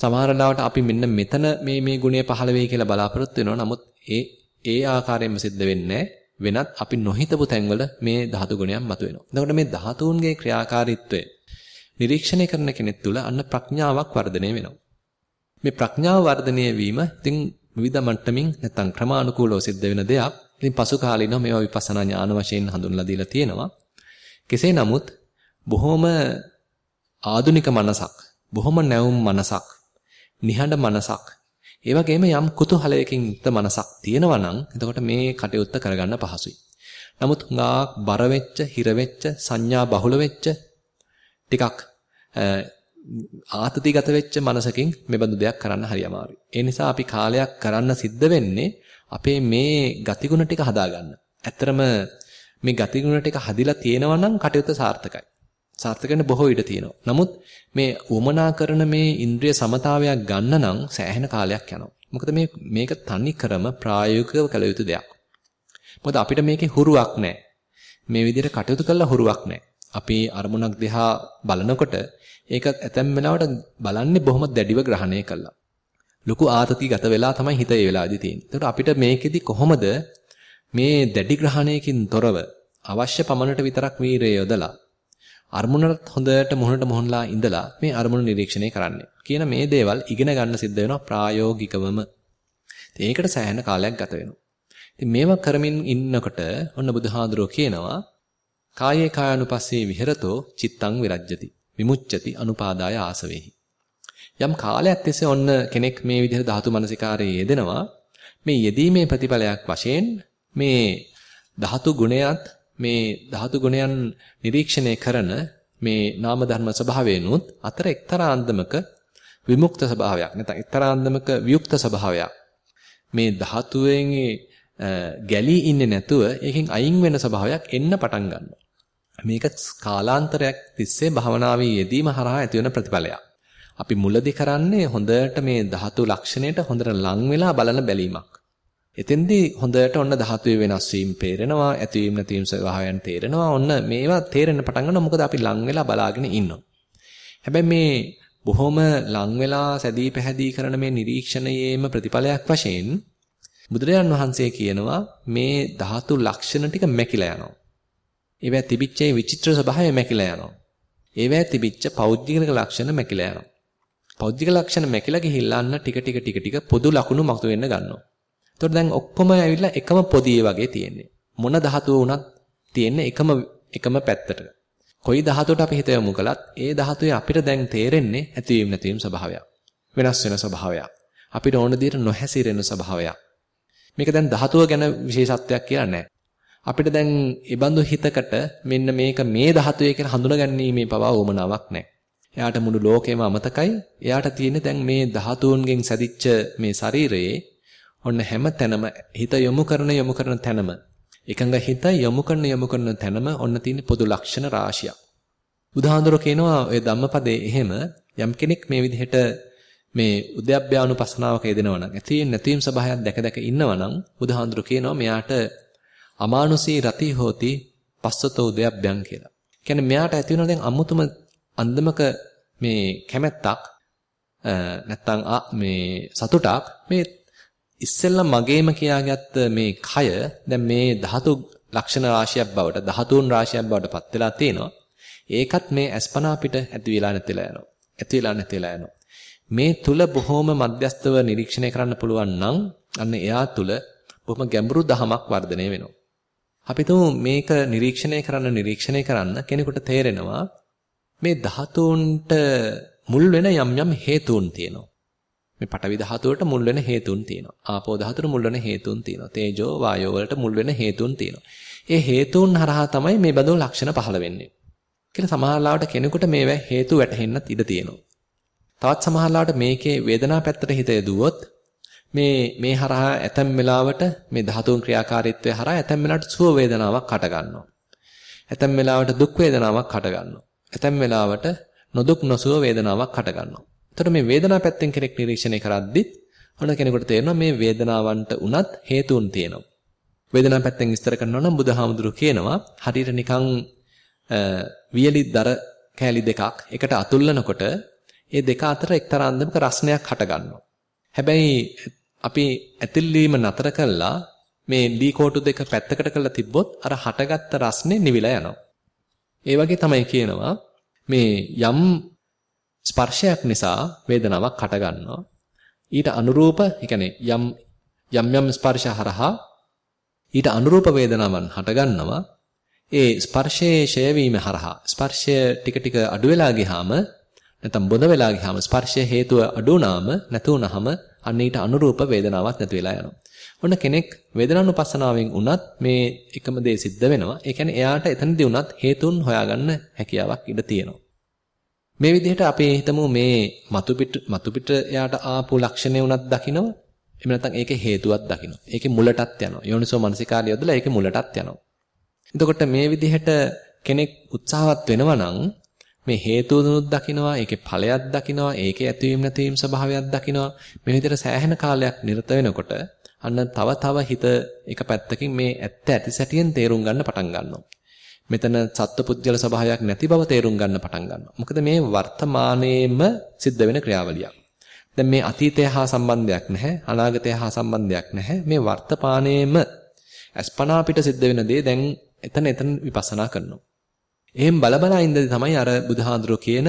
සමහර ලාවට අපි මෙන්න මෙතන මේ මේ ගුණය පහළ වෙයි කියලා බලාපොරොත්තු වෙනවා. නමුත් ඒ ඒ ආකාරයෙන්ම සිද්ධ වෙන්නේ වෙනත් අපි නොහිතපු තැන්වල මේ ධාතු ගුණයන් මතුවෙනවා. එතකොට මේ ධාතුන්ගේ ක්‍රියාකාරීත්වය නිරීක්ෂණය කරන කෙනෙක් තුළ අන්න ප්‍රඥාවක් වර්ධනය වෙනවා. මේ ප්‍රඥාව වර්ධනය වීම ඉතින් විවිධ මට්ටමින් නැත්නම් ක්‍රමානුකූලව සිද්ධ වෙන දෙයක්. ඉතින් පසු කාලිනව මේවා විපස්සනා ඥාන වශයෙන් හඳුන්ලා දීලා තියෙනවා. කෙසේ නමුත් බොහොම ආදුනික මනසක්, බොහොම නැවුම් මනසක්, නිහඬ මනසක්, ඒ වගේම යම් කුතුහලයකින් යුක්ත මනසක් තියෙනවා නම් එතකොට මේ කටයුත්ත කරගන්න පහසුයි. නමුත් හුඟක් බර වෙච්ච, හිර වෙච්ච, සංඥා බහුල වෙච්ච ටිකක් ආතතිගත වෙච්ච මනසකින් මෙබඳු දෙයක් කරන්න හරි අමාරුයි. ඒ නිසා අපි කාලයක් කරන්න සිද්ධ වෙන්නේ අපේ මේ ගතිගුණ ටික හදාගන්න. ඇත්තරම මේ ගතිගුණ ටික හදිලා තියෙනවා නම් කටයුත්ත සාර්ථකයි. සාර්ථක වෙන්න බොහෝ ඉඩ තියෙනවා. නමුත් මේ උමනා කරන මේ ඉන්ද්‍රිය සමතාවයක් ගන්න නම් සෑහෙන කාලයක් යනවා. මොකද මේ මේක තනි කරම ප්‍රායෝගිකව කළ යුතු දෙයක්. මොකද අපිට මේකේ හුරුවක් නැහැ. මේ විදිහට කටයුතු කළා හුරුවක් නැහැ. අපි අරමුණක් දිහා බලනකොට ඒක ඇතැම් වෙලාවට බලන්නේ බොහොම දැඩිව ග්‍රහණය කළා. ලොකු ආතතිගත වෙලා තමයි හිත ඒ වෙලාවේදී තියෙන්නේ. ඒකට අපිට මේකෙදි කොහොමද මේ දැඩි ග්‍රහණයකින් තොරව අවශ්‍ය පමණට විතරක් වීරය යොදලා අරමුණට හොඳට මුහුණට මුහුණලා ඉඳලා මේ අරමුණ නිරීක්ෂණය කරන්නේ. කියන මේ දේවල් ඉගෙන ගන්න සිද්ධ වෙනවා ප්‍රායෝගිකවම. ඒකට සෑහෙන කාලයක් ගත වෙනවා. ඉතින් මේවා කරමින් ඉන්නකොට ඔන්න බුදුහාඳුරෝ කියනවා කායේ කායानुපස්සේ විහෙරතෝ චිත්තං විරජ්‍යති විමුච්ඡති අනුපාදාය ආසවේහි. යම් කාලයක් තිස්සේ ඔන්න කෙනෙක් මේ විදිහට ධාතු මනසිකාරයේ යෙදෙනවා මේ යෙදීමේ ප්‍රතිඵලයක් වශයෙන් මේ ධාතු ගුණයත් මේ ධාතු ගුණයන් නිරීක්ෂණය කරන මේ නාම ධර්ම ස්වභාවයනොත් අතර එක්තරා අන්දමක විමුක්ත ස්වභාවයක් නැත්නම් එක්තරා අන්දමක වියුක්ත ස්වභාවයක් මේ ධාතුවෙන් ගැලී ඉන්නේ නැතුව ඒකෙන් අයින් වෙන ස්වභාවයක් එන්න පටන් ගන්නවා. මේක කාලාන්තරයක් තිස්සේ භවනාවේ යෙදීම හරහා ඇති වෙන ප්‍රතිඵලයක්. අපි මුලදී කරන්නේ හොඳට මේ ධාතු ලක්ෂණයට හොඳට ලං වෙලා බලන බැලීමක්. එතෙන්දී හොඳට ඔන්න ධාතුවේ වෙනස් වීම පේරෙනවා, ඇතිවීම නැතිවීම ස්වභාවයන් තේරෙනවා. ඔන්න මේවා තේරෙන්න පටන් ගන්නවා. මොකද අපි ලං වෙලා බලාගෙන ඉන්නවා. හැබැයි මේ බොහොම ලං වෙලා සැදී පැහැදී කරන මේ නිරීක්ෂණයේම ප්‍රතිඵලයක් වශයෙන් බුදුරජාන් වහන්සේ කියනවා මේ ධාතු ලක්ෂණ ටික මැකිලා යනවා. ඒවැ තිබිච්ච විචිත්‍ර ස්වභාවය මැකිලා යනවා. ඒවැ තිබිච්ච පෞද්ගලික ලක්ෂණ මැකිලා යනවා. පෞද්ගලික ලක්ෂණ මැකිලා ගිහිල්ලා අන්න ටික ටික ටික ටික පොදු ලක්ෂණ මතු වෙන්න ගන්නවා. එතකොට දැන් ඔක්කොම ඇවිල්ලා එකම පොදියේ වගේ තියෙන්නේ. මොන ධාතුව වුණත් තියෙන්නේ එකම එකම පැත්තට. කොයි ධාතුවට අපි හිත යොමු කළත් ඒ ධාතුවේ අපිට දැන් තේරෙන්නේ ඇතිවීම නැතිවීම ස්වභාවයක්. වෙනස් වෙන ස්වභාවයක්. අපිට ඕන විදිහට නොහැසිරෙන ස්වභාවයක්. මේක දැන් ධාතුව ගැන විශේෂත්වයක් කියලා නැහැ. අපිට දැන් ඉබඳු හිතකට මෙන්න මේක මේ ධාතුවේ කියලා හඳුනගන්නීමේ පවා උවමනාවක් නැහැ. එයාට මුළු ලෝකෙම අමතකයි. එයාට තියෙන්නේ දැන් මේ ධාතුන්ගෙන් සැදිච්ච මේ ශරීරයේ ඔන්න හැම තැනම හිත යොමු කරන යොමු කරන තැනම එකඟ හිත යොමු කරන යොමු කරන තැනම ඔන්න තියෙන පොදු ලක්ෂණ රාශියක්. බුදුහාඳුර කියනවා ඔය ධම්මපදයේ එහෙම යම් කෙනෙක් මේ විදිහට මේ උද්‍යප්පයානුපස්සනාවක යෙදෙනවා නම් ඇති නැතිවීම සබහායක් දැක දැක ඉන්නවා නම් බුදුහාඳුර කියනවා මෙයාට අමානුෂී රති හෝති පස්සතෝ උද්‍යප්පයන් කියලා. කියන්නේ මෙයාට ඇති වෙන දැන් අමුතුම අන්දමක මේ කැමැත්තක් නැත්තම් මේ සතුටක් මේ ඉස්සෙල්ලා මගේම කියාගත්ත මේ කය දැන් මේ ධාතු ලක්ෂණ රාශියක් බවට ධාතුන් රාශියක් බවට පත් වෙලා තියෙනවා. ඒකත් මේ අස්පනා පිට ඇති වෙලා නැතිලා යනවා. ඇති වෙලා නැතිලා යනවා. මේ තුල බොහොම මධ්‍යස්තව නිරීක්ෂණය කරන්න පුළුවන් නම් අන්න එයා තුල බොහොම ගැඹුරු දහමක් වර්ධනය වෙනවා. අපි මේක නිරීක්ෂණය කරන්න නිරීක්ෂණය කරන්න කෙනෙකුට තේරෙනවා මේ ධාතුන්ට මුල් වෙන යම් යම් හේතුන් තියෙනවා. මේ පටවි ධාතුවට මුල් වෙන හේතුන් තියෙනවා. ආපෝ ධාතුවට මුල් වෙන හේතුන් තියෙනවා. තේජෝ වායෝ වලට මුල් වෙන හේතුන් තියෙනවා. ඒ හේතුන් හරහා තමයි මේ බඳු ලක්ෂණ පහළ වෙන්නේ. කියලා සමහරවිට කෙනෙකුට මේවා හේතු වැටහෙන්නත් ඉඩ තියෙනවා. තවත් සමහරවිට මේකේ වේදනා පැත්තට හිත යදුවොත් මේ මේ හරහා ඇතැම් වෙලාවට මේ ධාතුන් ක්‍රියාකාරීත්වය හරහා ඇතැම් වෙලාවට සුව වේදනාවක් හට ගන්නවා. ඇතැම් වෙලාවට දුක් වේදනාවක් හට ගන්නවා. ඇතැම් වෙලාවට නොදුක් නොසුව වේදනාවක් හට ගන්නවා. එතකොට මේ වේදනාව පැත්තෙන් කෙනෙක් නිරීක්ෂණය කරද්දිත් ඔන්න කෙනෙකුට තේරෙනවා මේ වේදනාවන්ට උනත් හේතුන් තියෙනවා. වේදනාව පැත්තෙන් විස්තර කරනවා නම් බුදුහාමුදුරු කියනවා හරියට නිකන් වියලි දර කෑලි දෙකක් එකට අතුල්ලනකොට ඒ දෙක අතර එක්තරා අන්දමක රස්නයක් හට ගන්නවා. හැබැයි අපි ඇතිල්ලීම නතර කළා මේ දී කෝටු දෙක පැත්තකට කරලා තිබ්බොත් අර හටගත්ත රස්නේ නිවිලා යනවා. ඒ වගේ තමයි කියනවා මේ යම් ස්පර්ශයක් නිසා වේදනාවක් හට ගන්නවා. ඊට අනුරූප, ඒ යම් යම් යම් ස්පර්ශ හරහා ඊට අනුරූප වේදනාවන් හටගන්නවා. ඒ ස්පර්ශයේ ෂය වීම හරහා ස්පර්ශය ටික ටික අඩු වෙලා ගියාම නැත්නම් බොඳ වෙලා ගියාම ස්පර්ශය හේතුව අඩු වුනාම නැතු වුනහම අන්න ඊට අනුරූප වේදනාවක් නැති වෙලා යනවා. ඔන්න කෙනෙක් වේදනානුපස්සනාවෙන් උනත් මේ එකම දේ සිද්ධ වෙනවා. ඒ කියන්නේ එයාට එතනදී උනත් හේතුන් හොයාගන්න හැකියාවක් ඉඩ තියෙනවා. මේ විදිහට අපි හිතමු මේ මතු පිට මතු පිට එයාට ආපු ලක්ෂණේ උනත් දකිනවා. එහෙම නැත්නම් ඒකේ හේතුවක් දකිනවා. ඒකේ මුලටත් යනවා. යෝනිසෝ මනසිකාරය යොදලා ඒකේ මුලටත් යනවා. එතකොට මේ විදිහට කෙනෙක් උත්සාහවත් වෙනවා නම් මේ හේතුවනුත් දකිනවා, ඒකේ ඵලයක් දකිනවා, ඒකේ ඇතිවීම නැතිවීම ස්වභාවයක් දකිනවා. මේ විදිහට සෑහෙන කාලයක් නිරත වෙනකොට අන්න තව තව හිත එක පැත්තකින් මේ ඇත්ත ඇති සැටියෙන් තේරුම් ගන්න පටන් ගන්නවා. මෙතන සත්පුද්ගල ස්වභාවයක් නැති බව තේරුම් ගන්න පටන් ගන්නවා. මොකද මේ වර්තමානයේම සිද්ධ වෙන ක්‍රියාවලියක්. දැන් මේ අතීතය හා සම්බන්ධයක් නැහැ, අනාගතය හා සම්බන්ධයක් නැහැ. මේ වර්තමානයේම අස්පනා පිට සිද්ධ වෙන දේ දැන් එතන එතන විපස්සනා කරනවා. එහෙන් බලබලා ඉඳදී තමයි අර බුධාඳුරෝ කියන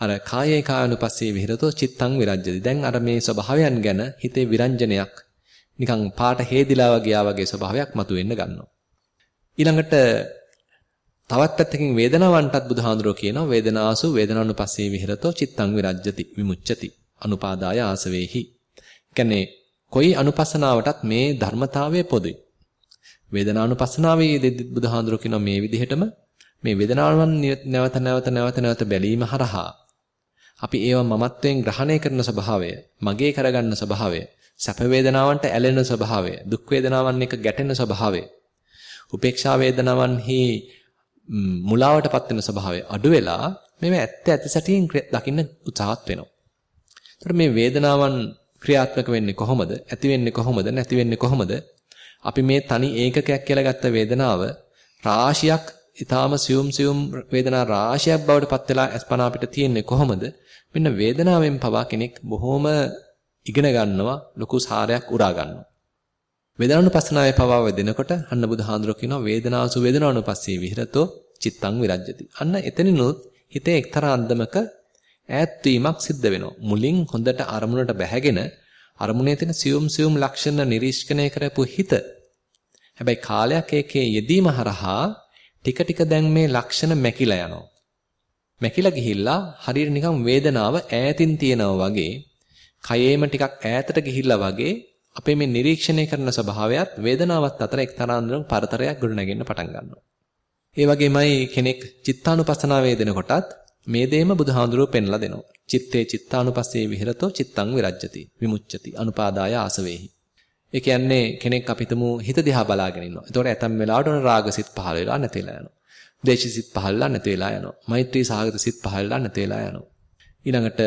අර කායේ කායනුපස්සේ විහෙරතෝ චිත්තං විරජ්‍යති. දැන් අර මේ ස්වභාවයන් ගැන හිතේ විරංජනයක් නිකන් පාට හේදිලා වගේ වගේ ස්වභාවයක් මතුවෙන්න ගන්නවා. ඊළඟට තවත් පැත්තකින් වේදනාවන්ටත් බුදුහාඳුරෝ කියනවා වේදනාසු වේදනානුපස්සේ විහෙරතෝ චිත්තං විරජ්‍යති විමුච්ඡති අනුපාදාය ආසවේහි. කියන්නේ කොයි අනුපස්සනාවටත් මේ ධර්මතාවය පොදුයි. වේදනානුපස්සනාවේ බුදුහාඳුරෝ කියනවා මේ විදිහටම මේ වේදනාවන් නැවත නැවත නැවත නැවත බැලීම හරහා අපි ඒව මමත්වයෙන් ග්‍රහණය කරන ස්වභාවය, මගේ කරගන්න ස්වභාවය, සැප වේදනාවන්ට ඇලෙන ස්වභාවය, දුක් වේදනාවන් එක ගැටෙන ස්වභාවය, උපේක්ෂා වේදනාවන්හි මුලාවටපත් වෙන ස්වභාවය අඩු වෙලා මේව ඇත්ත ඇති සැටියෙන් දකින්න උත්සාහත් වෙනවා. ඒතර මේ වේදනාවන් ක්‍රියාත්මක වෙන්නේ කොහොමද? ඇති වෙන්නේ කොහොමද? නැති වෙන්නේ කොහොමද? අපි මේ තනි ඒකකයක් කියලා ගත්ත වේදනාව රාශියක් ඊටාම සියුම් සියුම් වේදනා රාශියක් බවට පත් වෙලා අස්පනා අපිට තියෙන්නේ කොහොමද? මෙන්න වේදනාවෙන් පවා කෙනෙක් බොහොම ඉගෙන ගන්නවා ලොකු සාරයක් උරා ගන්නවා. වේදනානුපස්සනාවේ පවාව දෙනකොට අන්න බුදුහාඳුර කියනවා වේදනාසු වේදනානුපස්සී විහෙරතෝ චිත්තං විරජ්‍යති. අන්න එතනිනුත් හිතේ එක්තරා අන්දමක ඈත් වීමක් සිද්ධ වෙනවා. මුලින් හොඳට අරමුණට බැහැගෙන අරමුණේ තියෙන සියුම් සියුම් ලක්ෂණ නිරීක්ෂණය කරපු හිත හැබැයි කාලයක් ඒකේ යෙදීම හරහා ටික ටික දැන් මේ ලක්ෂණ මැකිලා යනවා. මැකිලා ගිහිල්ලා හරියට නිකන් වේදනාව ඈතින් තියෙනවා වගේ කයේම ටිකක් ඈතට ගිහිල්ලා වගේ අපේ මේ නිරීක්ෂණය කරන ස්වභාවයත් වේදනාවත් අතර එක්තරා අන්දරක පරතරයක් ගොඩනගෙන්න පටන් ගන්නවා. ඒ වගේමයි කෙනෙක් චිත්තානුපස්සනාව වේදෙනකොටත් මේ දෙයම බුදුහාඳුරුව පෙන්ලා දෙනවා. චිත්තේ චිත්තානුපස්සේ විහෙරතෝ චිත්තං විරජ්‍යති විමුච්ඡති අනුපාදාය ආසවේහි. ඒ කියන්නේ කෙනෙක් අපිටම හිත දිහා බලාගෙන ඉන්නවා. ඒතකොට ඇතම් වෙලාවට ඔන රාගසිත පහළ වෙලා නැතිලා යනවා. දේශසිත පහළලා නැති වෙලා යනවා. මෛත්‍රී සාගත සිත පහළලා නැති වෙලා යනවා. ඊළඟට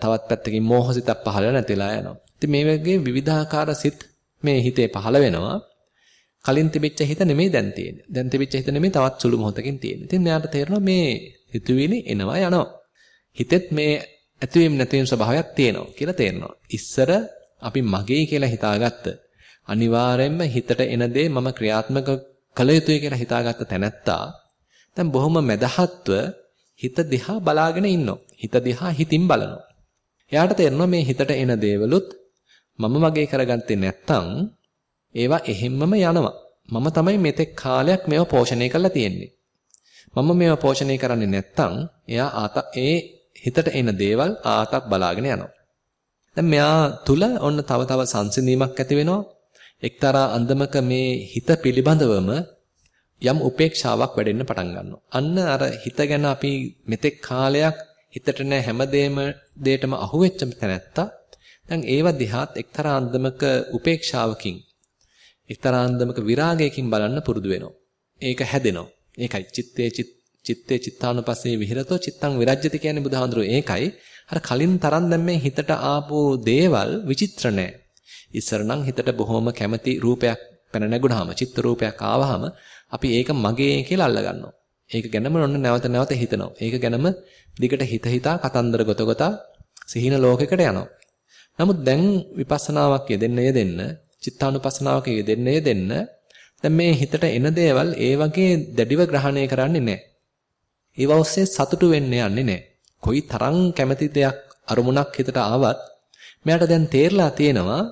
තවත් පැත්තකින් මෝහසිතක් පහළ නැතිලා යනවා. ඉතින් මේ වගේ විවිධාකාර සිත් මේ හිතේ පහළ වෙනවා. කලින් තිබිච්ච හිත නෙමෙයි දැන් තියෙන්නේ. දැන් තිබිච්ච හිත නෙමෙයි තවත් සුළු මොහොතකින් තියෙන්නේ. ඉතින් මෙයාට තේරෙනවා මේ හිතුවිලි එනවා යනවා. හිතෙත් මේ ඇතිවීම නැතිවීම ස්වභාවයක් තියෙනවා කියලා තේරෙනවා. ඉස්සර අපි මගේ කියලා හිතාගත්ත අනිවාර්යයෙන්ම හිතට එන දේ මම ක්‍රියාත්මක කළ යුතුයි කියලා හිතාගත්ත තැනැත්තා දැන් බොහොම මදහත්ව හිත දිහා බලාගෙන ඉන්නවා. හිත දිහා හිතින් බලනවා. එයාට තේරෙනවා මේ හිතට එන දේවලුත් මම මගේ කරගත්තේ නැත්තම් ඒවා එහෙම්මම යනවා. මම තමයි මෙතෙක් කාලයක් මේව පෝෂණය කරලා තියෙන්නේ. මම මේව පෝෂණය කරන්නේ නැත්තම් එයා ආත ඒ හිතට එන දේවල් ආතක් බලාගෙන යනවා. දැන් මෙයා තුල ඔන්න තව තව සංසිඳීමක් ඇති වෙනවා. එක්තරා අන්දමක මේ හිත පිළිබඳවම යම් උපේක්ෂාවක් වැඩෙන්න පටන් ගන්නවා. අන්න අර හිත ගැන අපි මෙතෙක් කාලයක් හිතට නැ හැමදේම දෙයටම අහුවෙච්ච තැනැත්තා දැන් ඒව දිහාත් එක්තරා අන්දමක උපේක්ෂාවකින් එක්තරා අන්දමක විරාගයකින් බලන්න පුරුදු වෙනවා. ඒක හැදෙනවා. ඒකයි චිත්තේ චිත්තේ චිත්තානුපස්සේ විහෙරතෝ චිත්තං විරජ්‍යති කියන්නේ බුදුහාඳුරෝ ඒකයි. අර කලින් තරම් දැන් මේ හිතට ආපු දේවල් විචිත්‍ර නැහැ. ඉස්සර නම් හිතට බොහොම කැමති රූපයක් පැන නැගුණාම චිත්ත රූපයක් ආවහම අපි ඒක මගේ කියලා අල්ල ගන්නවා. ඒක ගැනම ඔන්න නැවත නැවත හිතනවා. ඒක ගැනම දිගට හිත හිතා කතන්දර ගොත ගොතා සිහින ලෝකයකට යනවා. නමුත් දැන් විපස්සනාවක් යෙදෙන්න යෙදෙන්න චිත්තානුපස්සනාවක යෙදෙන්න යෙදෙන්න දැන් මේ හිතට එන දේවල් ඒ වගේ දැඩිව ග්‍රහණය කරන්නේ නැහැ. ඒව ඔස්සේ සතුටු වෙන්න යන්නේ නැහැ. කොයි තරම් කැමති දෙයක් අරමුණක් හිතට ආවත් මෙයාට දැන් තේරලා තියෙනවා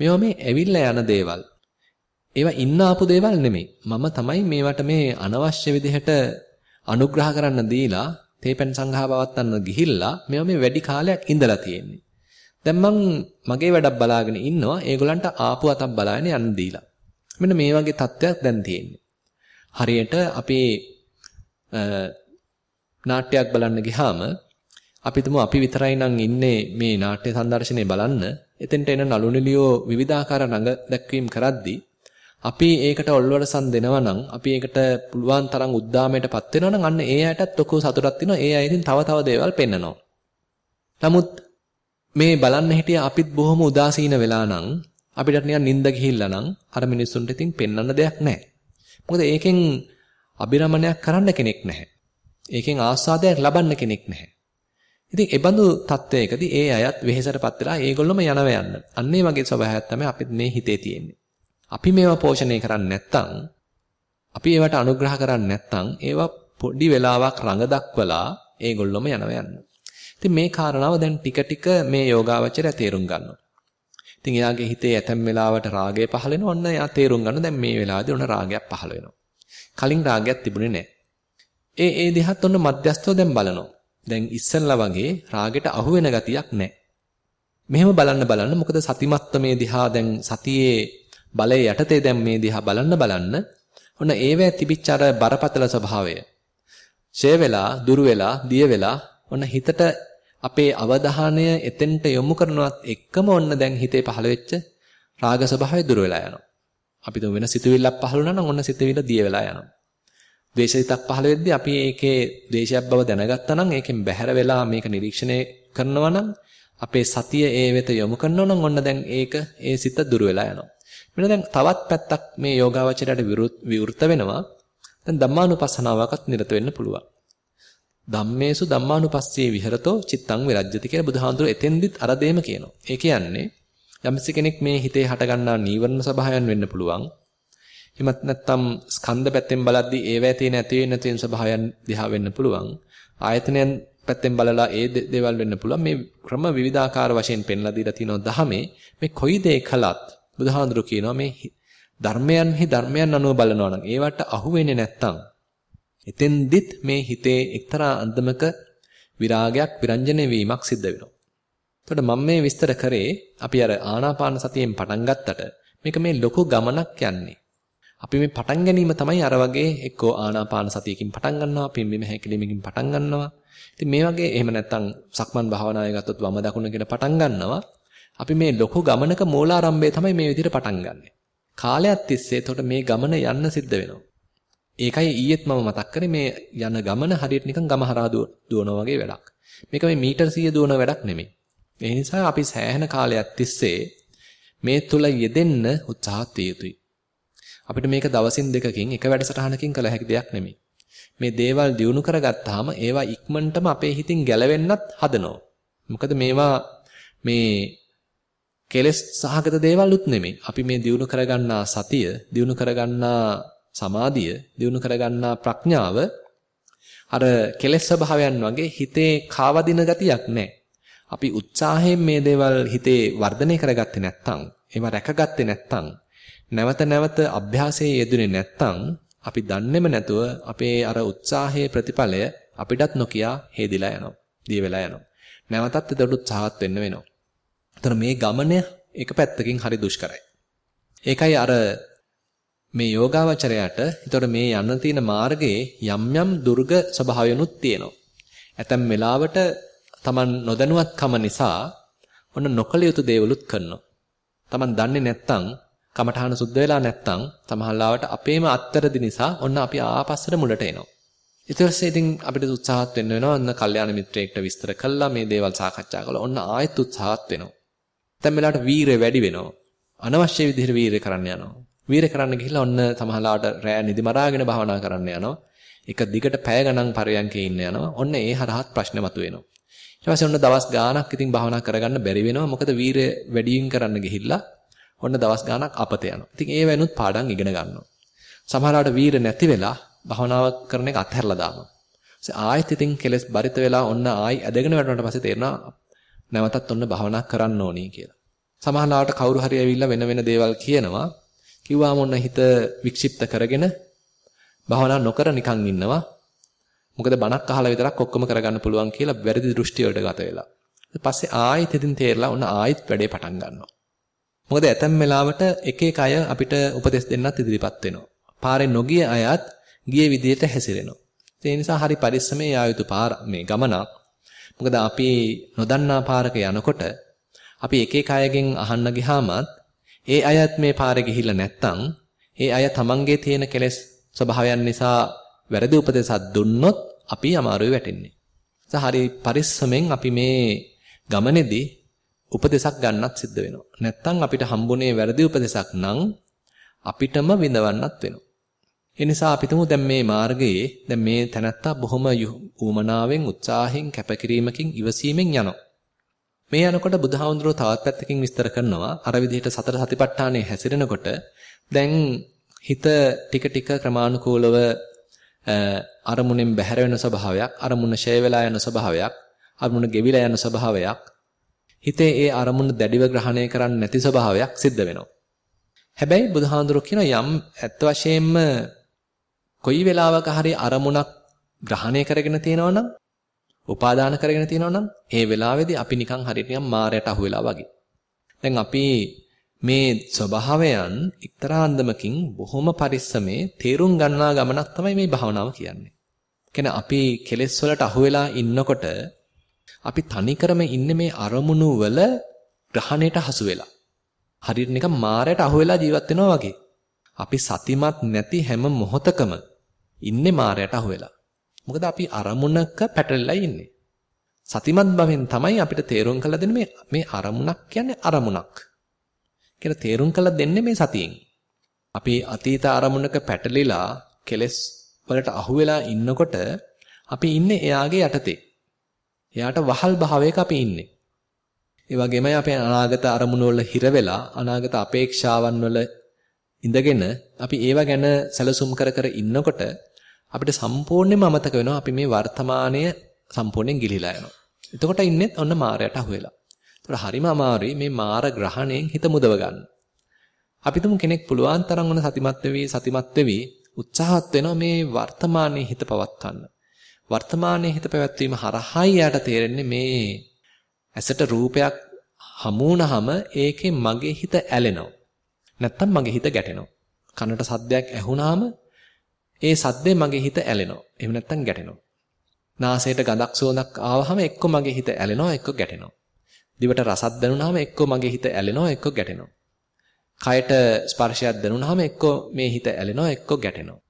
මේවා මේ ඇවිල්ලා යන දේවල්. ඒවා ඉන්න ආපු දේවල් නෙමෙයි. මම තමයි මේවට මේ අනවශ්‍ය විදිහට අනුග්‍රහ කරන්න දීලා තේපෙන් සංඝා පවත්තන්න ගිහිල්ලා මේවා මේ වැඩි කාලයක් ඉඳලා තියෙන්නේ. දැන් මං මගේ වැඩක් බලාගෙන ඉන්නවා. ඒගොල්ලන්ට ආපු අතක් බලාගෙන යන්න දීලා. මෙන්න මේ වගේ තත්ත්වයක් දැන් තියෙන්නේ. හරියට අපේ නාට්‍යයක් බලන්න ගියාම අපි තුමු අපි විතරයි නම් ඉන්නේ මේ නාට්‍ය සංදර්ශනය බලන්න. එතෙන්ට එන නළු නිලියෝ විවිධාකාර රඟ දැක්වීම කරද්දී අපි ඒකට ඔල්වරසන් දෙනවා නම් අපි ඒකට පුළුවන් තරම් උද්දාමයටපත් වෙනවා නම් අන්න ඒ අයටත් ලොකු සතුටක් තියෙනවා. ඒ අය ඉතින් තව තව දේවල් පෙන්නනවා. නමුත් මේ බලන්න හිටිය අපිත් බොහොම උදාසීන වෙලා නම් අපිට නිකන් නිින්ද ගිහිල්ලා නම් අර මිනිස්සුන්ට ඉතින් පෙන්වන්න දෙයක් නැහැ. මොකද ඒකෙන් අබිරමණයක් කරන්න කෙනෙක් නැහැ. ඒකෙන් ආස්වාදයක් ලබන්න කෙනෙක් නැහැ. ඉතින් ඒ බඳු තත්වයකදී ඒ අයත් වෙහෙසටපත් වෙලා ඒගොල්ලොම යනව යන්න. අන්න ඒ වගේ ස්වභාවයක් තමයි අපිට මේ හිතේ තියෙන්නේ. අපි මේවා පෝෂණය කරන්නේ නැත්නම් අපි ඒවට අනුග්‍රහ කරන්නේ නැත්නම් ඒවා පොඩි වෙලාවක් රඟ දක්වලා ඒගොල්ලොම යනව යන්න. ඉතින් මේ කාරණාව දැන් ටික ටික මේ යෝගාවචරය තේරුම් ගන්නවා. ඉතින් එයාගේ හිතේ ඇතැම් වෙලාවට රාගය පහළ වෙනවා. ඔන්න එයා තේරුම් ගන්න දැන් මේ වෙලාවේදී ඔන්න රාගයක් පහළ වෙනවා. කලින් රාගයක් තිබුණේ නැහැ. ඒ ඒ දිහත් ඔන්න මධ්‍යස්තව දැන් බලනවා. දැන් ඉස්සෙල්ලා වගේ රාගෙට අහු වෙන ගතියක් නැහැ. මෙහෙම බලන්න බලන්න මොකද සතිමත්ව මේ දිහා දැන් සතියේ බලය යටතේ දැන් මේ දිහා බලන්න බලන්න ඔන්න ඒවැ තිබිච්ච අර බරපතල ස්වභාවය ෂේ වෙලා දුරු වෙලා දිය වෙලා ඔන්න හිතට අපේ අවධානය එතෙන්ට යොමු කරනවත් එක්කම ඔන්න දැන් හිතේ පහළ වෙච්ච රාග ස්වභාවය දුර වෙලා යනවා. අපි තුන් වෙන සිතුවිල්ලක් පහළ වුණා නම් ඔන්න සිතුවිල්ල දිය වෙලා යනවා. ද්වේෂිතක් පහළ වෙද්දී අපි ඒකේ ද්වේෂයක් බව දැනගත්තා නම් ඒකෙන් බැහැර වෙලා මේක නිරීක්ෂණය කරනවා නම් අපේ සතිය ඒ වෙත යොමු කරනවා නම් ඔන්න දැන් ඒක ඒ සිත දුර වෙලා යනවා. මෙන්න දැන් තවත් පැත්තක් මේ යෝගාවචරයට විවෘත වෙනවා. දැන් ධම්මානුපස්සනාවකත් නිරත වෙන්න පුළුවන්. ධම්මේසු ධම්මානුපස්සේ විහෙරතෝ චිත්තං විරජ්‍යති කියලා බුදුහාඳුර එතෙන්දිත් අර දෙම කියනවා. ඒ කියන්නේ යම්සි කෙනෙක් මේ හිතේ හටගන්නා නීවරණ ස්වභාවයන් වෙන්න පුළුවන්. එමත් නැත්නම් ස්කන්ධ පැත්තෙන් බලද්දී ඒවැය තියෙන ඇති වෙන නැති වෙන ස්වභාවයන් දිහා වෙන්න පුළුවන්. ආයතනයන් පැත්තෙන් බලලා ඒ දේවල් වෙන්න පුළුවන්. මේ ක්‍රම විවිධාකාර වශයෙන් පෙන්ලා දීලා තිනවා දහමේ මේ කොයි දේ කළත් බුදුහාඳුර කියනවා මේ ධර්මයන්හි ධර්මයන් අනුව බලනවා නම් ඒවට අහු වෙන්නේ නැත්තම් එතෙන්දිත් මේ හිතේ එක්තරා අන්දමක විරාගයක් විරංජන වීමක් සිද්ධ වෙනවා. එතකොට මම මේ විස්තර කරේ අපි අර ආනාපාන සතියෙන් පටන් ගත්තට මේක මේ ලොකු ගමනක් යන්නේ. අපි මේ පටන් ගැනීම තමයි අර වගේ එක්කෝ ආනාපාන සතියකින් පටන් ගන්නවා, පිම්බිම හැකිලිමකින් පටන් ගන්නවා. ඉතින් මේ වගේ එහෙම නැත්නම් සක්මන් භාවනාවේ ගත්තොත් වම දකුණ කියලා පටන් ගන්නවා. අපි මේ ලොකු ගමනක මූලාරම්භය තමයි මේ විදිහට පටන් ගන්නෙ. කාලයක් තිස්සේ එතකොට මේ ගමන යන්න සිද්ධ වෙනවා. ඒකයි ඊයේත් මම මතක් කරේ මේ යන ගමන හරියට නිකන් ගම හරහා දුවනවා වගේ වැඩක්. මේක මේ මීටර 100 දුවන වැඩක් නෙමෙයි. ඒ නිසා අපි සෑහෙන කාලයක් තිස්සේ මේ තුල යෙදෙන්න උත්සාහත් විය යුතුයි. අපිට මේක දවසින් දෙකකින් එක වැඩසටහනකින් කළ හැකි දෙයක් නෙමෙයි. මේ දේවල් දියුණු කරගත්තාම ඒවා ඉක්මනටම අපේ හිතින් ගැලවෙන්නත් හදනවා. මොකද මේවා මේ කෙලස් සහගත දේවල්ුත් නෙමෙයි. අපි මේ දියුණු කරගන්නා සතිය, දියුණු කරගන්නා සමාධිය, දියුණු කරගන්නා ප්‍රඥාව අර කෙලෙස් ස්වභාවයන් වගේ හිතේ කාවදින ගතියක් නැහැ. අපි උත්සාහයෙන් මේ දේවල් හිතේ වර්ධනය කරගත්තේ නැත්නම්, ඒවා රැකගත්තේ නැත්නම්, නැවත නැවත අභ්‍යාසයේ යෙදුනේ නැත්නම් අපි දන්නේම නැතුව අපේ අර උත්සාහයේ ප්‍රතිඵලය අපිටත් නොකිය හේදිලා යනවා. දිය වෙලා යනවා. නැවතත් ඒකට උත්සාහත් වෙන්න වෙනවා. එතන මේ ගමන එක පැත්තකින් හරි දුෂ්කරයි. ඒකයි අර මේ යෝගාවචරයට එතකොට මේ යන්න තියෙන මාර්ගයේ යම් යම් දුර්ග ස්වභාවයනුත් තියෙනවා. ඇතැම් වෙලාවට Taman නොදැනුවත්කම නිසා ඔන්න නොකල යුතු දේවලුත් කරනවා. Taman දන්නේ නැත්තම් කමඨහන සුද්ධ වෙලා නැත්තම් සමහරවිට අපේම අත්තරදි නිසා ඔන්න අපි ආපස්සට මුලට එනවා. ඊට පස්සේ ඉතින් අපිට උත්සාහත් වෙන්න වෙනවා ඔන්න කල්යාණ මිත්‍රයෙක්ට විස්තර කළා මේ දේවල් සාකච්ඡා කළා. ඔන්න ආයෙත් උත්සාහත් වෙනවා. දැන් වෙලාවට වීරය වැඩි වෙනවා. අනවශ්‍ය විදිහට වීරය කරන්න යනවා. වීර කරන්න ගිහිල්ලා ඔන්න සමහරලාට රෑ නිදි මරාගෙන භාවනා කරන්න යනවා. එක දිගට පැය ගණන් පරයන්කේ ඉන්න යනවා. ඔන්න ඒ හරහත් ප්‍රශ්න මතුවෙනවා. ඊට පස්සේ ඔන්න දවස් ගාණක් ඉතින් භාවනා කරගන්න බැරි වෙනවා. මොකද වීරය වැඩියෙන් කරන්න ගිහිල්ලා ඔන්න දවස් ගාණක් අපත යනවා. ඉතින් ඒ වෙනුත් පාඩම් ඉගෙන ගන්නවා. සමහරලාට වීර නැති වෙලා භාවනාව කරන එක අත්හැරලා දානවා. ආයෙත් ඉතින් කෙලස් බරිත වෙලා ඔන්න ආයි ඇදගෙන වැටුණාට පස්සේ තේරෙනවා නැවතත් ඔන්න භාවනා කරන්න ඕනේ කියලා. සමහරවිට කවුරු හරි ඇවිල්ලා වෙන වෙන දේවල් කියනවා. කිව්වාම ඔන්න හිත වික්ෂිප්ත කරගෙන භවනා නොකර නිකන් ඉන්නවා. මොකද බණක් අහලා විතරක් ඔක්කොම කරගන්න පුළුවන් කියලා වැරදි දෘෂ්ටි වලට ගත වෙලා. ඊට පස්සේ ආයෙත් ඉතින් තේරලා ඔන්න ආයෙත් වැඩේ පටන් ගන්නවා. මොකද ඇතැම් වෙලාවට එක එක අය අපිට උපදෙස් දෙන්නත් ඉදිරිපත් වෙනවා. පාරේ නොගිය අයත් ගියේ විදියට හැසිරෙනවා. ඒ නිසා හරි පරිස්සමෙන් යා යුතු පාර මේ ගමනක්. මොකද අපි නොදන්නා පාරක යනකොට අපි එක එක අයගෙන් අහන්න ගියාමත් ඒ අයත් මේ පාරේ ගිහිල්ලා නැත්තම් ඒ අය තමන්ගේ තියෙන කෙලෙස් ස්වභාවයන් නිසා වැරදි උපදේශක් දුන්නොත් අපි අමාරුවේ වැටෙන්නේ. හරි පරිස්සමෙන් අපි මේ ගමනේදී උපදේශක් ගන්නත් සිද්ධ වෙනවා. නැත්තම් අපිට හම්බුනේ වැරදි උපදේශක් නම් අපිටම විඳවන්නත් වෙනවා. ඒ නිසා අපි තුමු දැන් මේ මාර්ගයේ දැන් මේ තැනත්තා බොහොම ඌමනාවෙන් උත්සාහයෙන් කැපකිරීමකින් ඉවසීමෙන් යනවා. මේ යනකොට බුදුහාමුදුරුව තවත් පැත්තකින් විස්තර කරනවා අර විදිහට සතර සතිපට්ඨානයේ හැසිරෙනකොට දැන් හිත ටික ටික ක්‍රමානුකූලව අරමුණෙන් බැහැර වෙන ස්වභාවයක් අරමුණ ෂය වෙලා යන ස්වභාවයක් අරමුණ ගෙවිලා යන ස්වභාවයක් හිතේ ඒ අරමුණ දැඩිව ග්‍රහණය කරන්නේ නැති ස්වභාවයක් සිද්ධ වෙනවා හැබැයි බුදුහාඳුර කියන යම් ඇත්ත වශයෙන්ම කොයි වෙලාවක හරි අරමුණක් ග්‍රහණය කරගෙන තියෙනවා නම් උපාදාන කරගෙන තියෙනවා නම් ඒ වෙලාවේදී අපි නිකන් හරියට නිකන් මායයට අහු වෙලා වගේ. දැන් අපි මේ ස්වභාවයන් එක්තරා අන්දමකින් බොහොම පරිස්සමේ තේරුම් ගන්නා ගමනක් තමයි මේ භාවනාව කියන්නේ. කියන්නේ අපි කෙලෙස් වලට අහු වෙලා ඉන්නකොට අපි තනිකරම ඉන්නේ මේ අරමුණු වල ග්‍රහණයට හසු වෙලා. හරියට නිකන් මායයට අහු වෙලා ජීවත් වෙනවා වගේ. අපි සතිමත් නැති හැම මොහොතකම ඉන්නේ මායයට අහු වෙලා. මොකද අපි අරමුණක පැටලලා ඉන්නේ. සතිමත් භවෙන් තමයි අපිට තේරුම් කළ දෙන්නේ මේ මේ අරමුණක් කියන්නේ අරමුණක්. කියලා තේරුම් කළ දෙන්නේ මේ සතියෙන්. අපි අතීත අරමුණක පැටලිලා කෙලස් වලට අහු වෙලා ඉන්නකොට අපි ඉන්නේ එයාගේ යටතේ. එයාට වහල් භාවයක අපි ඉන්නේ. ඒ වගේමයි අපේ අනාගත අරමුණු වල හිර වෙලා අනාගත අපේක්ෂාවන් වල ඉඳගෙන අපි ඒව ගැන සැලසුම් කර කර ඉන්නකොට අපිට සම්පූර්ණයෙන්ම අමතක වෙනවා අපි මේ වර්තමානය සම්පූර්ණයෙන් ගිලිලා යනවා. එතකොට ඉන්නේ ඔන්න මායයට අහු වෙලා. ඒතකොට හරිම අමාරුයි මේ මාර ග්‍රහණයෙන් හිත මුදව ගන්න. අපි තුමු කෙනෙක් පුළුවන් තරම් වුණ සතිමත් වෙවි සතිමත් වෙවි උත්සාහත් වෙනවා මේ වර්තමානයේ හිත පවත්වන්න. වර්තමානයේ හිත පැවැත්වීම හරහායි යාට තේරෙන්නේ මේ ඇසට රූපයක් හමු ඒකේ මගේ හිත ඇලෙනවා. නැත්තම් මගේ හිත ගැටෙනවා. කනට සද්දයක් ඇහුණාම ඒ සද්දේ මගේ හිත ඇලෙනවා. එහෙම නැත්තම් ගැටෙනවා. නාසයට ගඳක් සුවඳක් ආවහම එක්ක මගේ හිත ඇලෙනවා එක්ක ගැටෙනවා. දිවට රසක් දැනුණාම එක්ක මගේ හිත ඇලෙනවා එක්ක ගැටෙනවා. කයට ස්පර්ශයක් දැනුණාම එක්ක මේ හිත ඇලෙනවා එක්ක ගැටෙනවා.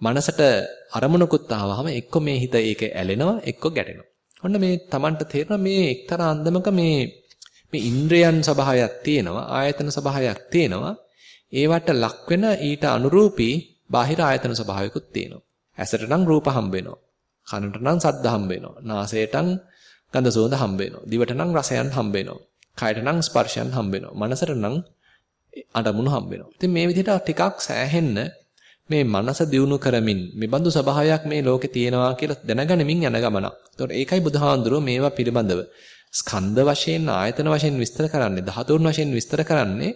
මනසට අරමුණකුත් ආවහම එක්ක මේ හිත ඒක ඇලෙනවා එක්ක ගැටෙනවා. ඔන්න මේ Tamanට තේරෙන මේ එක්තරා අන්දමක මේ මේ ඉන්ද්‍රයන් ස්වභාවයක් තියෙනවා ආයතන ස්වභාවයක් තියෙනවා ඒවට ලක් වෙන ඊට අනුරූපී බාහිර ආයතන ස්වභාවිකුත් තියෙනවා. ඇසට නම් රූප හම්බ වෙනවා. කනට නම් සද්ද හම්බ වෙනවා. නාසයට නම් ගඳ සුවඳ හම්බ වෙනවා. දිවට නම් රසයන් හම්බ වෙනවා. කයට නම් ස්පර්ශයන් හම්බ වෙනවා. මනසට නම් අඩමුණු හම්බ වෙනවා. ඉතින් මේ විදිහට ටිකක් සෑහෙන්න මේ මනස දියුණු කරමින් මේ බඳු ස්වභාවයක් මේ ලෝකේ තියෙනවා කියලා දැනගැනීමෙන් යන ගමනක්. ඒතකොට ඒකයි බුදුහාඳුරෝ මේවා පිළිබඳව ස්කන්ධ වශයෙන් ආයතන වශයෙන් විස්තර කරන්නේ ධාතුන් වශයෙන් විස්තර කරන්නේ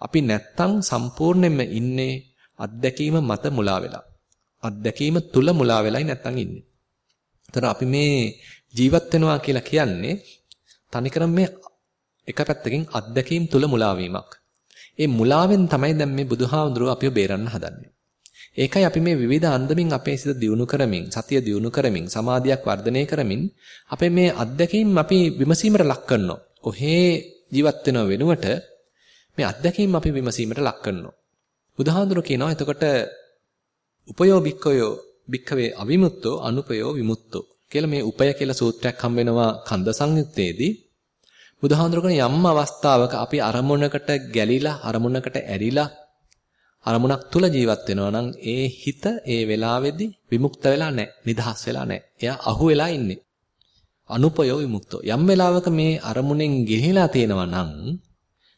අපි නැත්තම් සම්පූර්ණයෙන්ම ඉන්නේ අත්දැකීම මත මුලා වෙලා. අත්දැකීම තුල මුලා වෙලයි නැත්තම් ඉන්නේ. ඒතර අපි මේ ජීවත් වෙනවා කියලා කියන්නේ තනිකරම මේ එක පැත්තකින් අත්දැකීම් තුල මුලා වීමක්. ඒ මුලාවෙන් තමයි දැන් මේ බුදුහාමුදුරුව අපිව බේරන්න හදන්නේ. ඒකයි අපි මේ විවිධ අන්දමින් අපේ සිත දියුණු කරමින්, සතිය දියුණු කරමින්, සමාධියක් වර්ධනය කරමින් අපේ මේ අත්දැකීම් අපි විමසීමට ලක් කරනවා. ඔහේ ජීවත් වෙනව වෙනුවට මේ අත්දැකීම් අපි විමසීමට ලක් කරනවා. බුදුහාඳුර කියනවා එතකොට උපයෝ භික්ඛයෝ භික්ඛවේ අවිමුත්තෝ අනුපයෝ විමුත්තෝ කියලා මේ උපය කියලා සූත්‍රයක් හම් වෙනවා කන්ද සංයුත්තේදී බුදුහාඳුර කියන යම් අවස්ථාවක අපි අරමුණකට ගැලිලා අරමුණකට ඇරිලා අරමුණක් තුල ජීවත් වෙනවා නම් ඒ හිත ඒ වෙලාවේදී විමුක්ත වෙලා නැහැ නිදහස් වෙලා නැහැ. එයා අහු වෙලා ඉන්නේ. අනුපයෝ විමුක්තෝ. යම් වෙලාවක මේ අරමුණෙන් ගිලිලා තියෙනවා නම්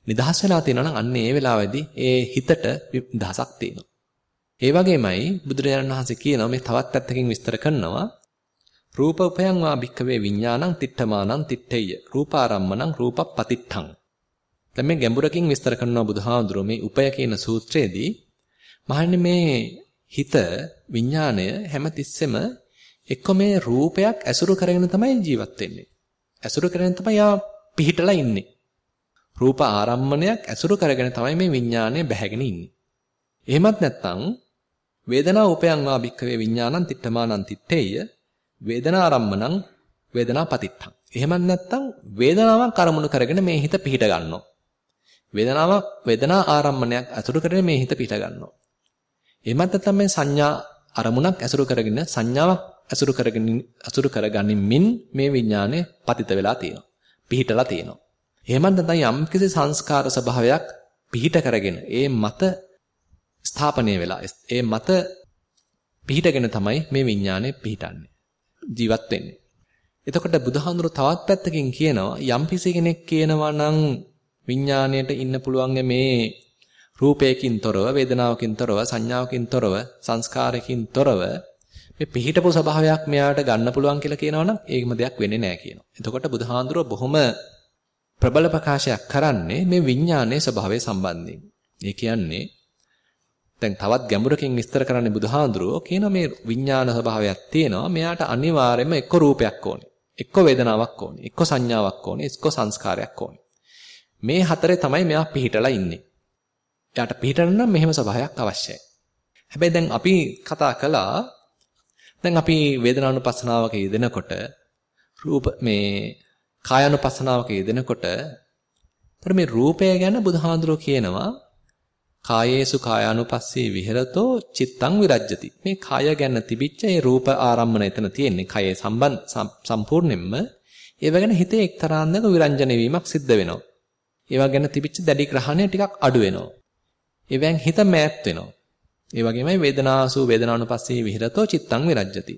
නිදහස් වෙලා තියෙනවා නම් අන්න ඒ වෙලාවේදී ඒ හිතට නිදහසක් තියෙනවා. ඒ වගේමයි බුදුරජාණන් වහන්සේ කියනවා මේ තවත් පැත්තකින් විස්තර කරනවා. රූප උපයං වා භික්කවේ විඥානං තිට්ඨමානං තිට්ඨෙය්‍ය. රූපාරම්මණං රූපප්පතිට්ඨං දැන් මේ ගැඹුරකින් විස්තර කරනවා බුදුහාඳුරෝ මේ උපය කියන සූත්‍රයේදී මහන්නේ මේ හිත විඥාණය හැමතිස්සෙම එක්ක මේ රූපයක් ඇසුරු කරගෙන තමයි ජීවත් වෙන්නේ. ඇසුරු කරගෙන තමයි යා පිහිටලා ඉන්නේ. රූප ආරම්මණයක් ඇසුරු කරගෙන තමයි මේ විඥාණය බැහැගෙන ඉන්නේ. එහෙමත් නැත්නම් වේදනා උපයං වා භික්ඛවේ විඥානං තිත්තමානං තිත්තේය වේදනාරම්මණං වේදනා පතිත්තං. එහෙමත් නැත්නම් වේදනාවක් අරමුණු කරගෙන මේ හිත පිහිට ගන්නවා. වේදනාවක් වේදනා ආරම්මණයක් අසුරු කරගෙන මේ හිත පිහිට ගන්නවා. එහෙමත් නැත්නම් මේ සංඥා අරමුණක් ඇසුරු කරගෙන සංඥාවක් ඇසුරු කරගෙන අසුරු කරගනිමින් මේ විඥානය පතිත වෙලා තියෙනවා. පිහිටලා තියෙනවා. එහෙමත් නැත්නම් යම්කිසි සංස්කාර ස්වභාවයක් පිහිට කරගෙන ඒ මත ස්ථාපනය වෙලා ඒ මත පිහිටගෙන තමයි මේ විඥානය පිහිටන්නේ. ජීවත් වෙන්නේ. එතකොට බුදුහාඳුර තවත් පැත්තකින් කියනවා යම්කිසි කෙනෙක් කියනවා නම් විඥාණයට ඉන්න පුළුවන් මේ රූපයකින් තොරව වේදනාවකින් තොරව සංඥාවකින් තොරව සංස්කාරයකින් තොරව මේ පිහිටපු ස්වභාවයක් මෙයාට ගන්න පුළුවන් කියලා කියනවනම් ඒකම දෙයක් වෙන්නේ නැහැ කියනවා. එතකොට බුදුහාඳුර බොහොම ප්‍රබල ප්‍රකාශයක් කරන්නේ මේ විඥානයේ ස්වභාවය සම්බන්ධයෙන්. ඒ කියන්නේ දැන් තවත් ගැඹුරකින් විස්තර කරන්නේ බුදුහාඳුරෝ කියන මේ විඥාන ස්වභාවයක් තියෙනවා. මෙයාට අනිවාර්යයෙන්ම එක්ක රූපයක් ඕනේ. එක්ක වේදනාවක් ඕනේ. එක්ක සංඥාවක් ඕනේ. එක්ක සංස්කාරයක් ඕනේ. මේ හතරේ තමයි මෙයා පිහිටලා ඉන්නේ. එයාට පිහිටන්න නම් මෙහෙම ස්වභාවයක් අවශ්‍යයි. හැබැයි දැන් අපි කතා කළා දැන් අපි වේදනානුපස්සනාවක යෙදෙනකොට රූප මේ කායानुපස්සනාවක යෙදෙනකොට ତර මේ රූපය ගැන බුදුහාඳුරෝ කියනවා කායේසු කායානුපස්සී විහෙරතෝ චිත්තං විරජ්‍යති මේ කාය ගැන තිබිච්ච ඒ රූප ආරම්මන එතන තියෙන්නේ කයේ සම්බන්ධ සම්පූර්ණයෙන්ම ඒව ගැන හිතේ එක්තරාන්දක විරංජන වීමක් සිද්ධ වෙනවා ඒවා ගැන තිබිච්ච දැඩි ග්‍රහණය ටිකක් අඩු වෙනවා. ඒවෙන් හිත මෑත් වෙනවා. ඒ වගේමයි වේදනාසු වේදනානුපස්සී විහෙරතෝ චිත්තං විරජ්‍යති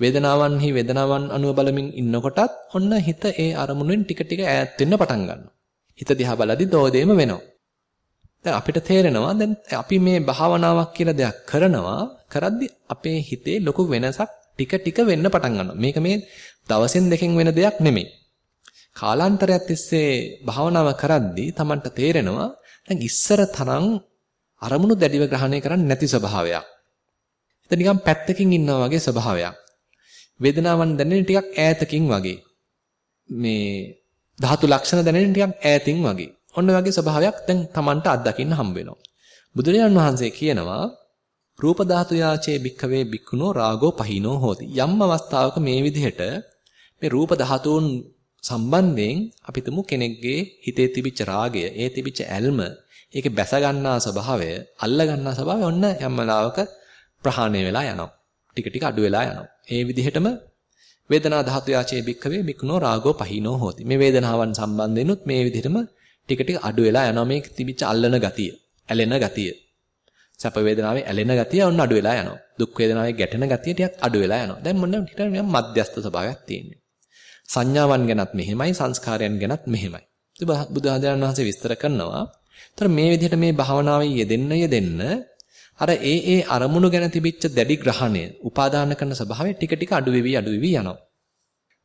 වේදනාවන්හි වේදනාවන් අනුව බලමින් ඉන්නකොටත් ඔන්න හිත ඒ අරමුණෙන් ටික ටික ඈත් වෙන්න පටන් ගන්නවා. හිත දිහා බලද්දි දෝදේම වෙනවා. දැන් අපිට තේරෙනවා දැන් අපි මේ භාවනාවක් කියලා දෙයක් කරනවා කරද්දි අපේ හිතේ ලොකු වෙනසක් ටික ටික වෙන්න පටන් ගන්නවා. මේක මේ දවසෙන් දෙකෙන් වෙන දෙයක් නෙමෙයි. කාලාන්තරයක් තිස්සේ භාවනාව කරද්දී Tamanට තේරෙනවා දැන් ඉස්සර තරම් අරමුණු දැඩිව ග්‍රහණය කරන්නේ නැති ස්වභාවයක්. ඒක නිකන් පැත්තකින් ඉන්නා වගේ ස්වභාවයක්. වේදනාවන් දැනෙන ටිකක් ඈතකින් වගේ. මේ ධාතු ලක්ෂණ දැනෙන ටිකක් ඈතින් වගේ. ඔන්න වගේ ස්වභාවයක් දැන් Tamanට අත්දකින්න හම්බ වෙනවා. බුදුරජාන් වහන්සේ කියනවා රූප ධාතු යාචේ භික්ඛවේ භික්ඛුනෝ රාගෝ පහිනෝ හෝති. යම් අවස්ථාවක මේ විදිහට මේ රූප ධාතුන් සම්බන්ධයෙන් අපි තුමු කෙනෙක්ගේ හිතේ තිබිච්ච රාගය, ඒ තිබිච්ච ඇල්ම, ඒකේ බැස ගන්නා ස්වභාවය, අල්ල ගන්නා ස්වභාවය ඔන්න යම් වෙලාවක ප්‍රහාණය වෙලා යනවා. ටික ටික අඩු වෙලා යනවා. ඒ විදිහටම වේදනා ධාතු යාචේ භික්ඛවේ භික්ඛුනෝ රාගෝ පහිනෝ හෝති. මේ වේදනාවන් සම්බන්ධෙනුත් මේ විදිහටම ටික ටික අඩු වෙලා යනවා මේ තිබිච්ච අල්ලන ගතිය, ඇලෙන ගතිය. සැප වේදනාවේ ඇලෙන ගතිය ඔන්න අඩු වෙලා යනවා. දුක් වේදනාවේ ගැටෙන ගතිය ටිකක් අඩු වෙලා යනවා. දැන් මොන ටිකක් නිකන් මධ්‍යස්ථ ස්වභාවයක් තියෙන්නේ. සංඥාවන් ගැනත් මෙහෙමයි, සංස්කාරයන් ගැනත් මෙහෙමයි. බුදුහාමුදුරන් වහන්සේ විස්තර කරනවා. ඒතර මේ විදිහට මේ භාවනාවේ යෙදෙන්න යෙදෙන්න අර ඒ ඒ අරමුණු ගැන තිබිච්ච දැඩි ග්‍රහණය, උපාදාන කරන ස්වභාවය ටික ටික අඩු වෙවි අඩු වෙවි යනවා.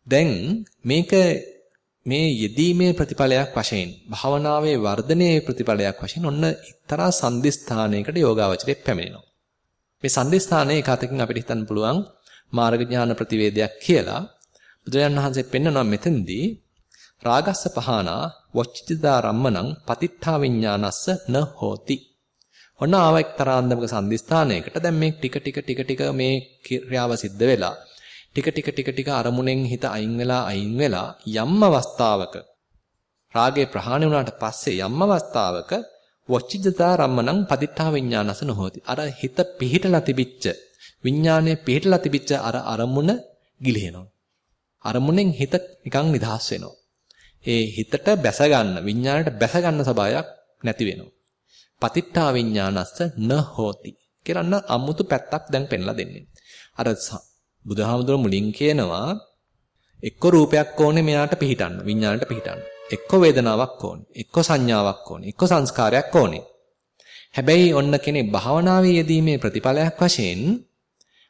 දැන් මේක මේ යෙදීමේ ප්‍රතිඵලයක් වශයෙන් භාවනාවේ වර්ධනයේ ප්‍රතිඵලයක් වශයෙන් ඔන්න එක්තරා සම්දිස්ථානයකට යෝගාවචරයේ පැමිණෙනවා. මේ සම්දිස්ථානයේ එක අතකින් අපිට හිතන්න පුළුවන් මාර්ග ඥාන ප්‍රතිවේදයක් කියලා. බුදුරජාණන් වහන්සේ පෙන්නනවා මෙතෙන්දී රාගස්ස පහනා වච්චිතා රම්මණං පතිත්ථා විඥානස්ස න හෝති. ඔන්න ආව එක්තරා අන්දමක සම්දිස්ථානයකට දැන් මේ ටික ටික ටික ටික මේ ක්‍රියාව සිද්ධ වෙලා ටික ටික ටික ටික අරමුණෙන් හිත අයින් වෙලා අයින් වෙලා යම් අවස්ථාවක රාගේ ප්‍රහාණය වුණාට පස්සේ යම් අවස්ථාවක වොච්චිජතා රම්මණං පදිත්තා විඥානස නොහොති. අර හිත පිහිටලා තිබිච්ච විඥානයේ පිහිටලා තිබිච්ච අර අරමුණ ගිලිහෙනවා. අරමුණෙන් හිත නිකන් නිදහස් වෙනවා. ඒ හිතට බැස ගන්න විඥාණයට බැස ගන්න ස්වභාවයක් නැති වෙනවා. පතිත්තා විඥානස්ස න හෝති. කියලා අමුතු පැත්තක් දැන් පෙන්ලා දෙන්නේ. අර බුදුහාමුදුර මුලින් කියනවා එක්ක රූපයක් ඕනේ මෙයාට පිහිටන්න විඥාණයට පිහිටන්න. එක්ක වේදනාවක් ඕනේ. එක්ක සංඥාවක් ඕනේ. එක්ක සංස්කාරයක් ඕනේ. හැබැයි ඔන්න කෙනේ භාවනාවේ යෙදීමේ ප්‍රතිඵලයක් වශයෙන්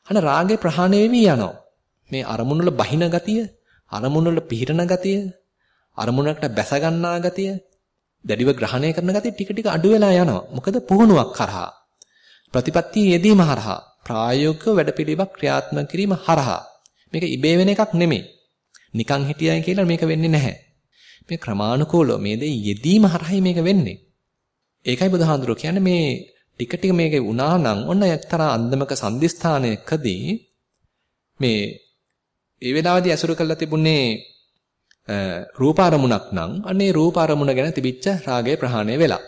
අන රාගේ ප්‍රහාණය වෙවි යනවා. මේ අරමුණු වල බහින ගතිය, අරමුණු වල පිහිටන ගතිය, අරමුණකට බැස ගන්නා ගතිය දැඩිව ග්‍රහණය කරන ගතිය ටික ටික අඩු වෙලා යනවා. මොකද පුහුණුවක් කරහා. ප්‍රතිපත්තිය යෙදීම හරහා ප්‍රායෝගික වැඩපිළිවෙලක් ක්‍රියාත්මක කිරීම හරහා මේක ඉබේ වෙන එකක් නෙමෙයි. නිකන් හිටියයි කියලා මේක වෙන්නේ නැහැ. මේ ක්‍රමානුකූලව මේ දේ යෙදීම හරහායි මේක වෙන්නේ. ඒකයි බුදුහාඳුරෝ කියන්නේ මේ ටික ටික මේක වුණා නම් ඔන්න එක්තරා අන්දමක සම්දිස්ථානයකදී මේ ඒ වෙලාවේදී ඇසුරු කරලා තිබුණේ රූප අරමුණක් නම් අන්නේ රූප අරමුණ ගැන තිබිච්ච රාගය ප්‍රහාණය වෙලා.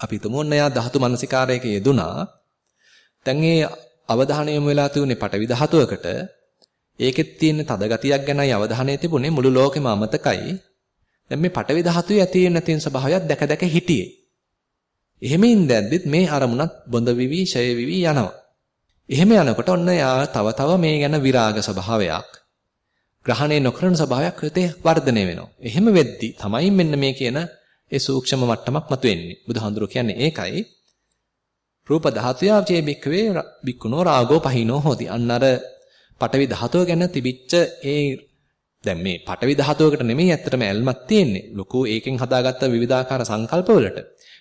අපි තුමු ඔන්න යා ධාතු මනසිකාරයක යෙදුනා. දැන් ඒ අවධානය යොමු වෙලා තියුනේ පටවි ධාතුවකට. ඒකෙත් තියෙන තද ගතියක් ගැනයි අවධානය තිබුණේ මුළු ලෝකෙම අමතකයි. දැන් මේ පටවි ධාතුවේ ඇති නැතින ස්වභාවයක් දැක දැක හිටියේ. එහෙම ඉඳද්දිත් මේ අරමුණත් බොඳ විවි, ෂය විවි යනවා. එහෙම යනකොට ඔන්න යා තව තව මේ ගැන විරාග ස්වභාවයක් ග්‍රහණය නොකරන ස්වභාවයක් හිතේ වර්ධනය වෙනවා. එහෙම වෙද්දි තමයි මෙන්න මේ කියන ඒ සූක්ෂම මට්ටමක් මතුවෙන්නේ. බුදුහාඳුර කියන්නේ ඒකයි. රූප ධාතුයාචේ බික්කවේ බික්කුණෝ රාගෝ පහිනෝ හොති. අන්න අර පටවි ධාතුව ගැන තිබිච්ච ඒ දැන් මේ පටවි ධාතුවකට නෙමෙයි ඇත්තටම ඇල්මක් තියෙන්නේ. ලොකු ඒකෙන් හදාගත්ත විවිධාකාර සංකල්ප වලට.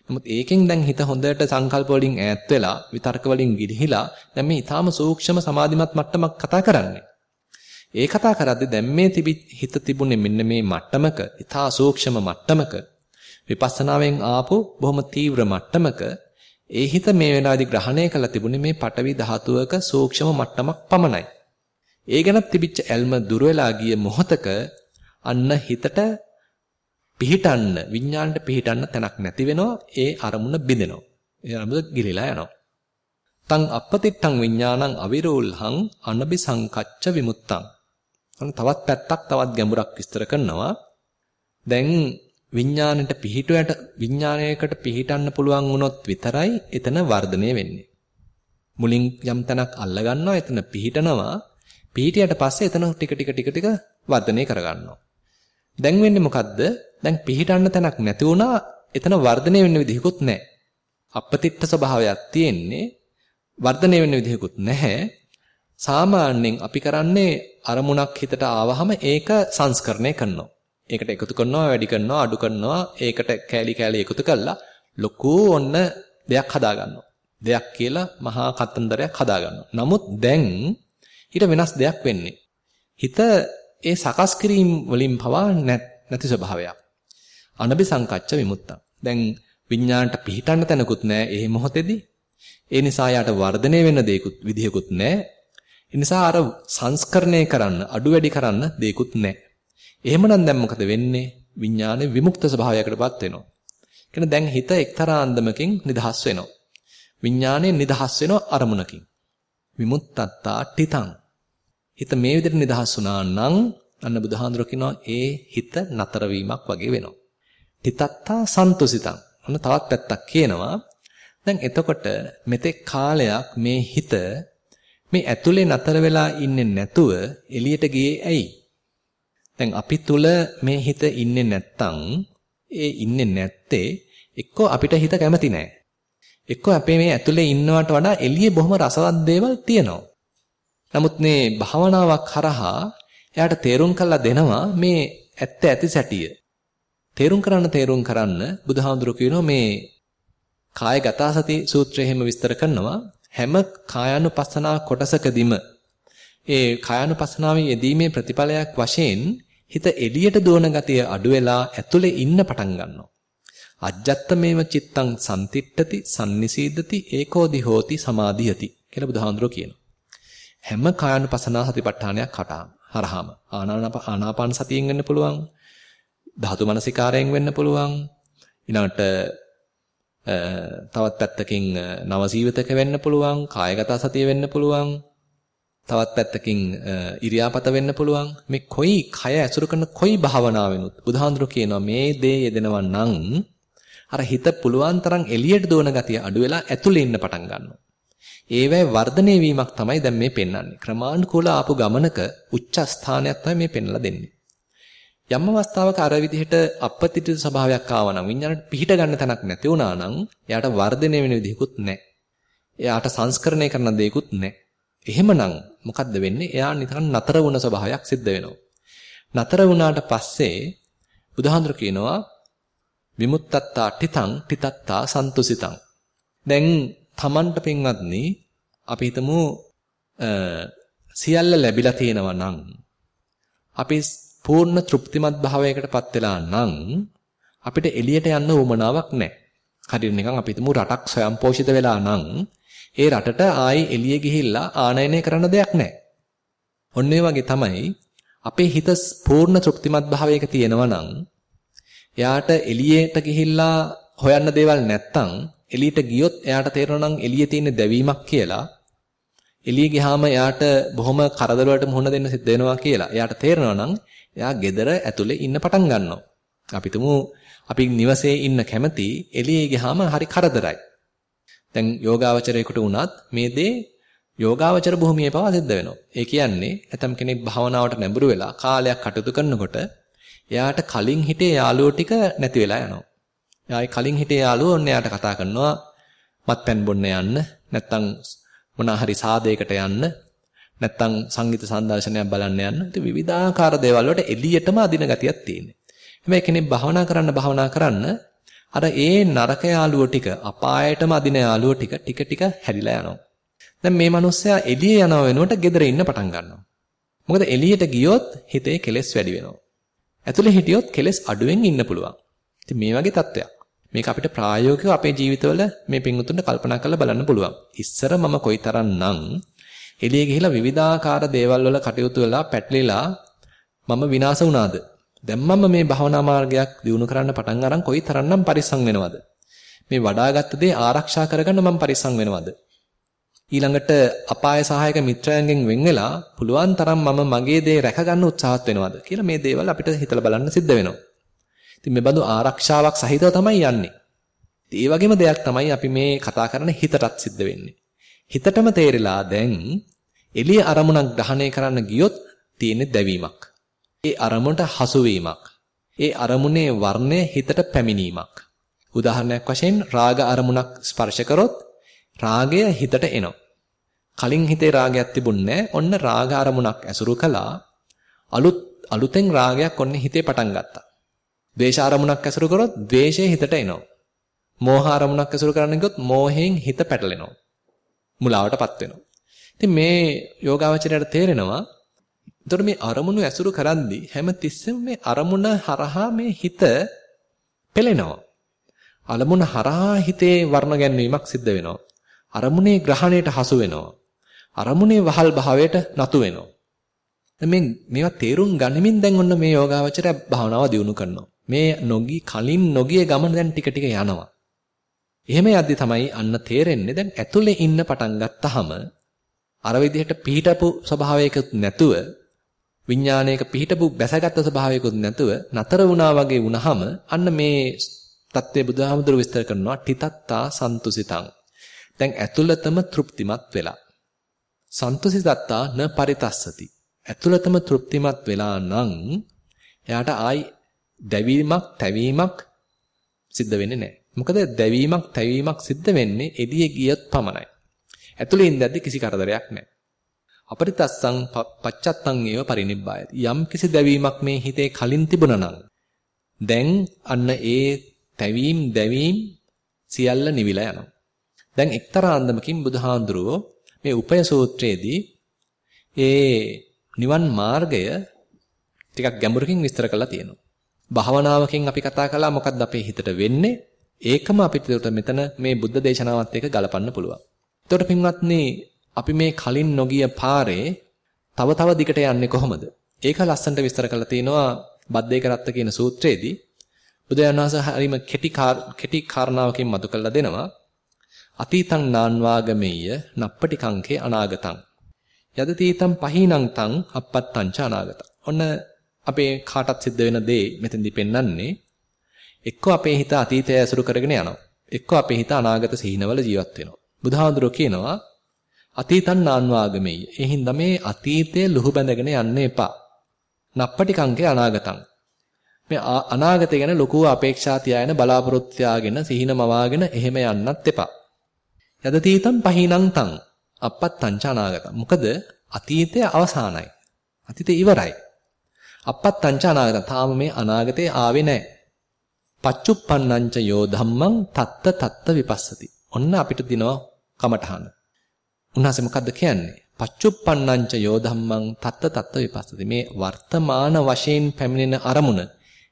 නමුත් ඒකෙන් දැන් හිත හොඳට සංකල්ප වලින් ඈත් වෙලා විතර්ක වලින් ගිලිහිලා දැන් මේ ඊටාම සූක්ෂම සමාධිමත් මට්ටමක් කතා කරන්නේ. ඒ කතා කරද්දී දැන් මේ හිත තිබුණේ මෙන්න මේ මට්ටමක ඊටා සූක්ෂම මට්ටමක විපස්සනාවෙන් ආපු බොහොම තීව්‍ර මට්ටමක ඒ හිත මේ වෙලාවේදී ග්‍රහණය කළා තිබුණේ මේ පටවි ධාතුවක සූක්ෂම මට්ටමක් පමණයි. ඒ ගැන තිබිච්ච ඇල්ම දුර වෙලා ගිය මොහතක අන්න හිතට පිහිටන්න විඥාණයට පිහිටන්න තැනක් නැති වෙනවා. ඒ අරමුණ බිඳෙනවා. ඒ අරමුණ ගිලිලා යනවා. තං අපපතිට්ඨං විඥානං අවිරෝල්හං අනබි සංකච්ඡ විමුත්තං. අන්න තවත් පැත්තක් තවත් ගැඹුරක් විස්තර කරනවා. දැන් විඥාණයට පිහිටුවට විඥාණයකට පිහිටන්න පුළුවන් වුණොත් විතරයි එතන වර්ධනය වෙන්නේ. මුලින් යම් තැනක් අල්ල ගන්නවා එතන පිහිටනවා. පිහිටියට පස්සේ එතන ටික ටික ටික ටික වර්ධනය කරගන්නවා. දැන් වෙන්නේ මොකද්ද? දැන් පිහිටන්න තැනක් නැති වුණා එතන වර්ධනය වෙන්න විදිහකුත් නැහැ. අපපතිත්ත ස්වභාවයක් තියෙන්නේ වර්ධනය වෙන්න විදිහකුත් නැහැ. සාමාන්‍යයෙන් අපි කරන්නේ අරමුණක් හිතට ආවහම ඒක සංස්කරණය කරනවා. ඒකට එකතු කරනවා, වැඩි කරනවා, අඩු කරනවා, ඒකට කෑලි කෑලි එකතු කරලා ලොකු ඔන්න දෙයක් හදාගන්නවා. දෙයක් කියලා මහා කතන්දරයක් හදාගන්නවා. නමුත් දැන් ඊට වෙනස් දෙයක් වෙන්නේ. හිත ඒ සකස් කිරීම වලින් පවා නැති ස්වභාවයක්. අනබි සංකච්ඡ විමුක්තං. දැන් විඥාණයට පිහිටන්න තැනකුත් නැහැ ඒ මොහොතේදී. ඒ නිසා යාට වර්ධනය වෙන්න දෙයක්ුත් විදිහකුත් නැහැ. ඒ නිසා අර සංස්කරණය කරන්න, අඩු වැඩි කරන්න දෙයක්ුත් නැහැ. එහෙමනම් දැන් මොකද වෙන්නේ? විඥානේ විමුක්ත ස්වභාවයකටපත් වෙනවා. කියන්නේ දැන් හිත එක්තරා අන්දමකින් නිදහස් වෙනවා. විඥානේ නිදහස් වෙනවා අරමුණකින්. විමුක්තත්තා ඨිතං. හිත මේ විදිහට නිදහස් වුණා නම් අන්න බුදුහාඳුර කියනවා ඒ හිත නතර වීමක් වගේ වෙනවා. තිතත්තා සන්තුසිතං. ඔන්න තවත් පැත්තක් කියනවා. දැන් එතකොට මෙතෙක් කාලයක් මේ හිත මේ ඇතුලේ නතර වෙලා ඉන්නේ නැතුව එළියට ගියේ ඇයි? දැන් අපි තුල මේ හිත ඉන්නේ නැත්තම් ඒ ඉන්නේ නැත්තේ එක්කෝ අපිට හිත කැමති නැහැ. එක්කෝ අපේ මේ ඇතුලේ ඉන්නවට වඩා එළියේ බොහොම රසවත් දේවල් තියෙනවා. නමුත් මේ භාවනාවක් කරහා එයාට තේරුම් කළා දෙනවා මේ ඇත්ත ඇති සැටිය. තේරුම් කරන්න තේරුම් කරන්න බුදුහාඳුර කියනවා මේ කායගත සති සූත්‍රය හැම විස්තර කරනවා හැම කායानुපස්සනා කොටසකදීම ඒ කායानुපස්සනාවේ යෙදීමේ ප්‍රතිඵලයක් වශයෙන් හිත එළියට දෝන ගතිය අඩු වෙලා ඇතුලේ ඉන්න පටන් ගන්නවා. අජ්ජත්තමේව චිත්තං සම්තිට්ඨති සම්නිසීදති ඒකෝදි හෝති සමාධියති කියලා බුදුහාඳුරෝ කියනවා. හැම කායानुපසනා සතිපට්ඨානයක් හටා හරහාම ආනාපාන සතියෙන් ගන්න පුළුවන් ධාතු මනසිකාරයෙන් වෙන්න පුළුවන්. ඊළඟට තවත් පැත්තකින් නවසීවිතක වෙන්න පුළුවන්, කායගත සතිය වෙන්න පුළුවන්. තවත් පැත්තකින් ඉරියාපත වෙන්න පුළුවන්. මේ කොයි කය ඇසුරු කරන කොයි භාවනාවෙනුත් බුධාඳුර කියනවා මේ දේ යෙදෙනවා නම් අර හිත පුළුවන් තරම් එළියට දුවන ගතිය අඩු වෙලා ඇතුලේ ඉන්න පටන් ගන්නවා. ඒවැ වර්ධනය වීමක් තමයි දැන් මේ පෙන්වන්නේ. ක්‍රමානුකූල ආපු ගමනක උච්ච ස්ථානයක් තමයි මේ පෙන්ලා දෙන්නේ. යම් අවස්ථාවක අර විදිහට අපපතිත ස්වභාවයක් ආවනම් විඤ්ඤාණයට පිහිට ගන්න තැනක් නැති වුණා නම් එයාට වර්ධනය වෙන විදිහකුත් නැහැ. එයාට සංස්කරණය කරන දෙයක්කුත් නැහැ. එහෙමනම් මොකද්ද වෙන්නේ? එයා නිකන් නතර වුණ ස්වභාවයක් සිද්ධ වෙනවා. නතර වුණාට පස්සේ බුදුහාඳුර කියනවා විමුක්තත්තා ඨිතං ඨිතත්තා සන්තුසිතං. දැන් Tamanට පින්වත්නි අපි හිතමු සියල්ල ලැබිලා තියෙනවා නම් අපි පූර්ණ තෘප්තිමත් භාවයකටපත් වෙලා නම් අපිට එළියට යන්න උවමනාවක් නැහැ. හරියට නිකන් අපි හිතමු රටක් ස්වයංපෝෂිත වෙලා නම් ඒ රටට ආයි එළිය ගිහිල්ලා ආනයනය කරන්න දෙයක් නැහැ. ඔන්න වගේ තමයි අපේ හිත පූර්ණ තෘප්තිමත් භාවයක තියෙනවා නම් එයාට එළියට ගිහිල්ලා හොයන්න දේවල් නැත්තම් එළියට ගියොත් එයාට තේරෙනවා නම් එළියේ තියෙන දැවීමක් කියලා එළිය ගියාම එයාට බොහොම කරදර වලට මුහුණ දෙන්න සිද්ධ වෙනවා කියලා. එයාට තේරෙනවා නම් එයා gedara ඇතුලේ ඉන්න පටන් ගන්නවා. අපි තුමු අපි නිවසේ ඉන්න කැමති එළියේ ගියාම හරි කරදරයි. දැන් යෝගාවචරයකට වුණත් මේ දේ යෝගාවචර භූමියේ පවා සිද්ධ වෙනවා. ඒ කියන්නේ ඇතම් කෙනෙක් භාවනාවට නැඹුරු වෙලා කාලයක් කටයුතු කරනකොට එයාට කලින් හිටේ යාළුවෝ ටික නැති වෙලා යනවා. එයායි කලින් හිටේ යාළුවෝ ඔන්න එයාට කතා කරනවා මත්පැන් බොන්න යන්න නැත්තම් මොනවා හරි සාදයකට යන්න නැත්තම් සංගීත සංදර්ශනයක් බලන්න යන්න. ඉතින් විවිධාකාර දේවල් වලට එළියටම අදින ගතියක් තියෙනවා. හැබැයි කෙනෙක් භාවනා කරන්න භාවනා කරන්න අර ඒ නරක යාළුවෝ ටික අපායටම අදින යාළුවෝ ටික ටික ටික හැරිලා යනවා. දැන් මේ මිනිස්සයා එළියේ යනව වෙනුවට ගෙදර ඉන්න පටන් ගන්නවා. මොකද එළියට ගියොත් හිතේ කෙලෙස් වැඩි වෙනවා. ඇතුලේ හිටියොත් කෙලෙස් අඩුවෙන් ඉන්න පුළුවන්. ඉතින් මේ වගේ තත්ත්වයක්. මේක අපිට ප්‍රායෝගිකව අපේ ජීවිතවල මේ පින්වුතුන්ට කල්පනා කරලා බලන්න පුළුවන්. ඉස්සර මම කොයිතරම්නම් එළියේ ගිහිලා විවිධාකාර දේවල් වල කටයුතු වෙලා පැටලිලා මම විනාශ වුණාද? දැන් මම මේ භවනා මාර්ගයක් දියුණු කරන්න පටන් අරන් කොයිතරම්නම් පරිස්සම් වෙනවද? මේ වඩාගත් දේ ආරක්ෂා කරගන්න මම පරිස්සම් වෙනවද? ඊළඟට අපාය සහායක මිත්‍රයන්ගෙන් වෙන් වෙලා පුළුවන් තරම් මම මගේ දේ රැක ගන්න උත්සාහත් වෙනවද කියලා මේ දේවල් අපිට හිතලා බලන්න සිද්ධ වෙනවා. ඉතින් මේ බඳු ආරක්ෂාවක් සහිතව තමයි යන්නේ. ඒ වගේම දෙයක් තමයි අපි මේ කතා කරන හිතටත් සිද්ධ වෙන්නේ. හිතටම තේරිලා දැන් එළිය අරමුණක් ග්‍රහණය කරන්න ගියොත් තියෙන දැවීමක්. ඒ අරමුණට හසු ඒ අරමුණේ වර්ණය හිතට පැමිණීමක්. උදාහරණයක් වශයෙන් රාග අරමුණක් ස්පර්ශ කරොත් රාගය හිතට එනවා. කලින් හිතේ රාගයක් තිබුණේ ඔන්න රාග අරමුණක් ඇසුරු කළා. අලුත් අලුතෙන් රාගයක් ඔන්න හිතේ පටන් ගත්තා. ද්වේෂ අරමුණක් ඇසුරු කරොත් ද්වේෂය හිතට එනවා. මෝහ අරමුණක් ඇසුරු කරන්න ගියොත් මෝහයෙන් හිත පැටලෙනවා. මුලාවටපත් වෙනවා. ඉතින් මේ යෝගාවචරයට තේරෙනවා එතකොට මේ අරමුණු ඇසුරු කරද්දී හැම තිස්සෙම මේ අරමුණ හරහා මේ හිත පෙළෙනවා. අරමුණ හරහා හිතේ වර්ණ ගැන්වීමක් සිද්ධ වෙනවා. අරමුණේ ග්‍රහණයට හසු වෙනවා. අරමුණේ වහල් භාවයට නතු වෙනවා. මේ මේවා තේරුම් ගනිමින් දැන් ඔන්න මේ යෝගාවචරය භාවනාව දියුණු කරනවා. මේ නොගි කලින් නොගිය ගමන දැන් ටික ටික යනවා. එහෙම යද්දි තමයි අන්න තේරෙන්නේ දැන් ඇතුලේ ඉන්න පටන් ගත්තාම අර විදිහට පිහිටපු ස්වභාවයක නැතුව විඥානයක පිහිටපු බැසගත් ස්වභාවයකුත් නැතුව නතර වුණා වගේ වුණාම අන්න මේ தත්ත්වය බුදුහාමුදුරු විස්තර කරනවා තිතත්තා සන්තුසිතං. දැන් ඇතුළතම තෘප්තිමත් වෙලා. සන්තුසිතත්තා න පරිතස්සති. ඇතුළතම තෘප්තිමත් වෙලා නම් එයාට ආයි දැවීමක්, තැවීමක් සිද්ධ වෙන්නේ නැහැ. මොකද දැවීමක්, තැවීමක් සිද්ධ වෙන්නේ එළියේ ගියත් පමණයි. ඇතුළේ ඉඳද්දි කිසි කරදරයක් නැහැ. අපරිතස්සං පච්චත්තං ඒව පරිනිබ්බායති. යම් කිසි දැවීමක් මේ හිතේ කලින් තිබුණා නම් දැන් අන්න ඒ තැවීම් දැවීම් සියල්ල නිවිලා යනවා. දැන් එක්තරා අන්දමකින් බුදුහාඳුරෝ මේ උපය සූත්‍රයේදී ඒ නිවන් මාර්ගය ටිකක් ගැඹුරකින් විස්තර කරලා තියෙනවා. භාවනාවකින් අපි කතා කළා මොකද්ද අපේ හිතට වෙන්නේ? ඒකම අපිට මෙතන මේ බුද්ධ දේශනාවත් එක්ක ගලපන්න පුළුවන්. එතකොට පින්වත්නි අපි මේ කලින් නොගිය පාරේ තව තව දිගට යන්නේ කොහොමද? ඒක ලස්සනට විස්තර කරලා තිනවා බද්දේක රත්ත කියන සූත්‍රයේදී බුදුන් වහන්සේ හරීම කෙටි කෙටි කාරණාවකින් මතු කරලා දෙනවා. අතීතං නාන්වාගමෙය්‍ය නප්පටි කංකේ අනාගතං. යදතීතං පහීනං තං අපත්තං ච අනාගතං. ඔන්න අපේ කාටත් සිද්ධ වෙන දේ මෙතෙන්දි පෙන්වන්නේ එක්කෝ අපේ හිත අතීතය ඇසුරු කරගෙන යනවා. එක්කෝ අපේ හිත අනාගත සිහිනවල ජීවත් වෙනවා. බුදුහාඳුරෝ කියනවා අතීතං නාන්වාගමෙයි. ඒ හින්දා මේ අතීතයේ ලුහු බැඳගෙන යන්න එපා. නප්පටි කංකේ අනාගතං. මේ අනාගතය ගැන ලොකු අපේක්ෂා තියාගෙන බලාපොරොත්තු තියාගෙන සිහින මවාගෙන එහෙම යන්නත් එපා. යදතීතං පහිනං තං අපත්තං ච අනාගතං. මොකද අතීතය අවසానයි. අතීතය ඉවරයි. අපත්තං ච අනාගතං. තාම මේ අනාගතේ ආවේ නැහැ. පච්චුප්පන්නංච යෝ ධම්මං තත්ත තත්ත විපස්සති. ඔන්න අපිට දිනවා කමඨහන. උන්වහන්සේ මොකද්ද කියන්නේ? පච්චුප්පන්නංච යෝ ධම්මං තත්ත තත්ත විපස්සති. මේ වර්තමාන වශයෙන් පැමිණෙන අරමුණ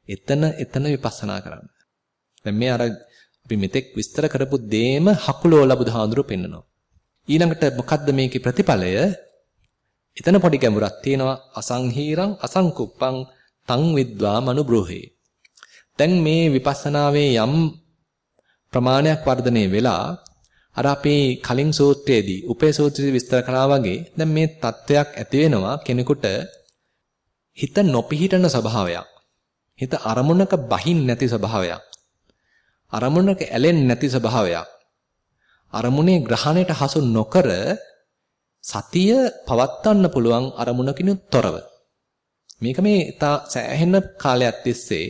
එතන එතන විපස්සනා කරන්න. දැන් මේ අර අපි මෙතෙක් විස්තර කරපු දේම හකුලෝලා බුදුහාඳුරු පෙන්නනවා. ඊළඟට මොකද්ද මේකේ ප්‍රතිඵලය? එතන පොඩි ගැඹුරක් තියෙනවා. අසංහීරං අසංකුප්පං තං විද්වා මනුබ්‍රෝහේ. දැන් මේ විපස්සනාවේ යම් ප්‍රමාණයක් වර්ධනය වෙලා අර අපේ කලින් සූත්‍රයේදී උපේ සූත්‍රයේ විස්තර කළා වගේ දැන් මේ தත්වයක් ඇති වෙනවා කෙනෙකුට හිත නොපිහිටන ස්වභාවයක්. හිත අරමුණක බහින් නැති ස්වභාවයක්. අරමුණක ඇලෙන්නේ නැති ස්වභාවයක්. අරමුණේ ග්‍රහණයට හසු නොකර සතිය පවත්වන්න පුළුවන් අරමුණකිනුත් තොරව. මේක මේ තා සෑහෙන කාලයක් තිස්සේ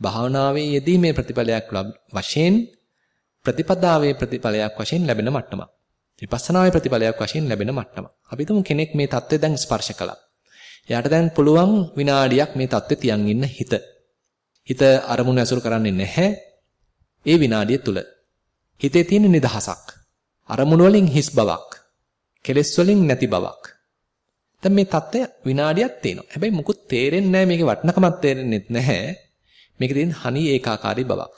භාවනාවේ යෙදී මේ ප්‍රතිඵලයක් වශයෙන් ප්‍රතිපදාවේ ප්‍රතිඵලයක් වශයෙන් ලැබෙන මට්ටමක්. විපස්සනාවේ ප්‍රතිඵලයක් වශයෙන් ලැබෙන මට්ටමක්. අපි තුමු කෙනෙක් මේ தත්ත්වය දැන් ස්පර්ශ කළා. එයාට දැන් පුළුවන් විනාඩියක් මේ தත්ත්වය තියන් ඉන්න හිත. හිත අරමුණ ඇසුරු කරන්නේ නැහැ. ඒ විනාඩිය තුල. හිතේ තියෙන නිදහසක්. අරමුණු වලින් හිස් බවක්. කෙලෙස් වලින් නැති බවක්. දැන් මේ தත්ත්වය විනාඩියක් තියෙනවා. හැබැයි මුකුත් තේරෙන්නේ නැහැ මේකේ වටිනකමක් තේරෙන්නේ නැහැ. මේකේ තියෙන හනි ඒකාකාරී බවක්.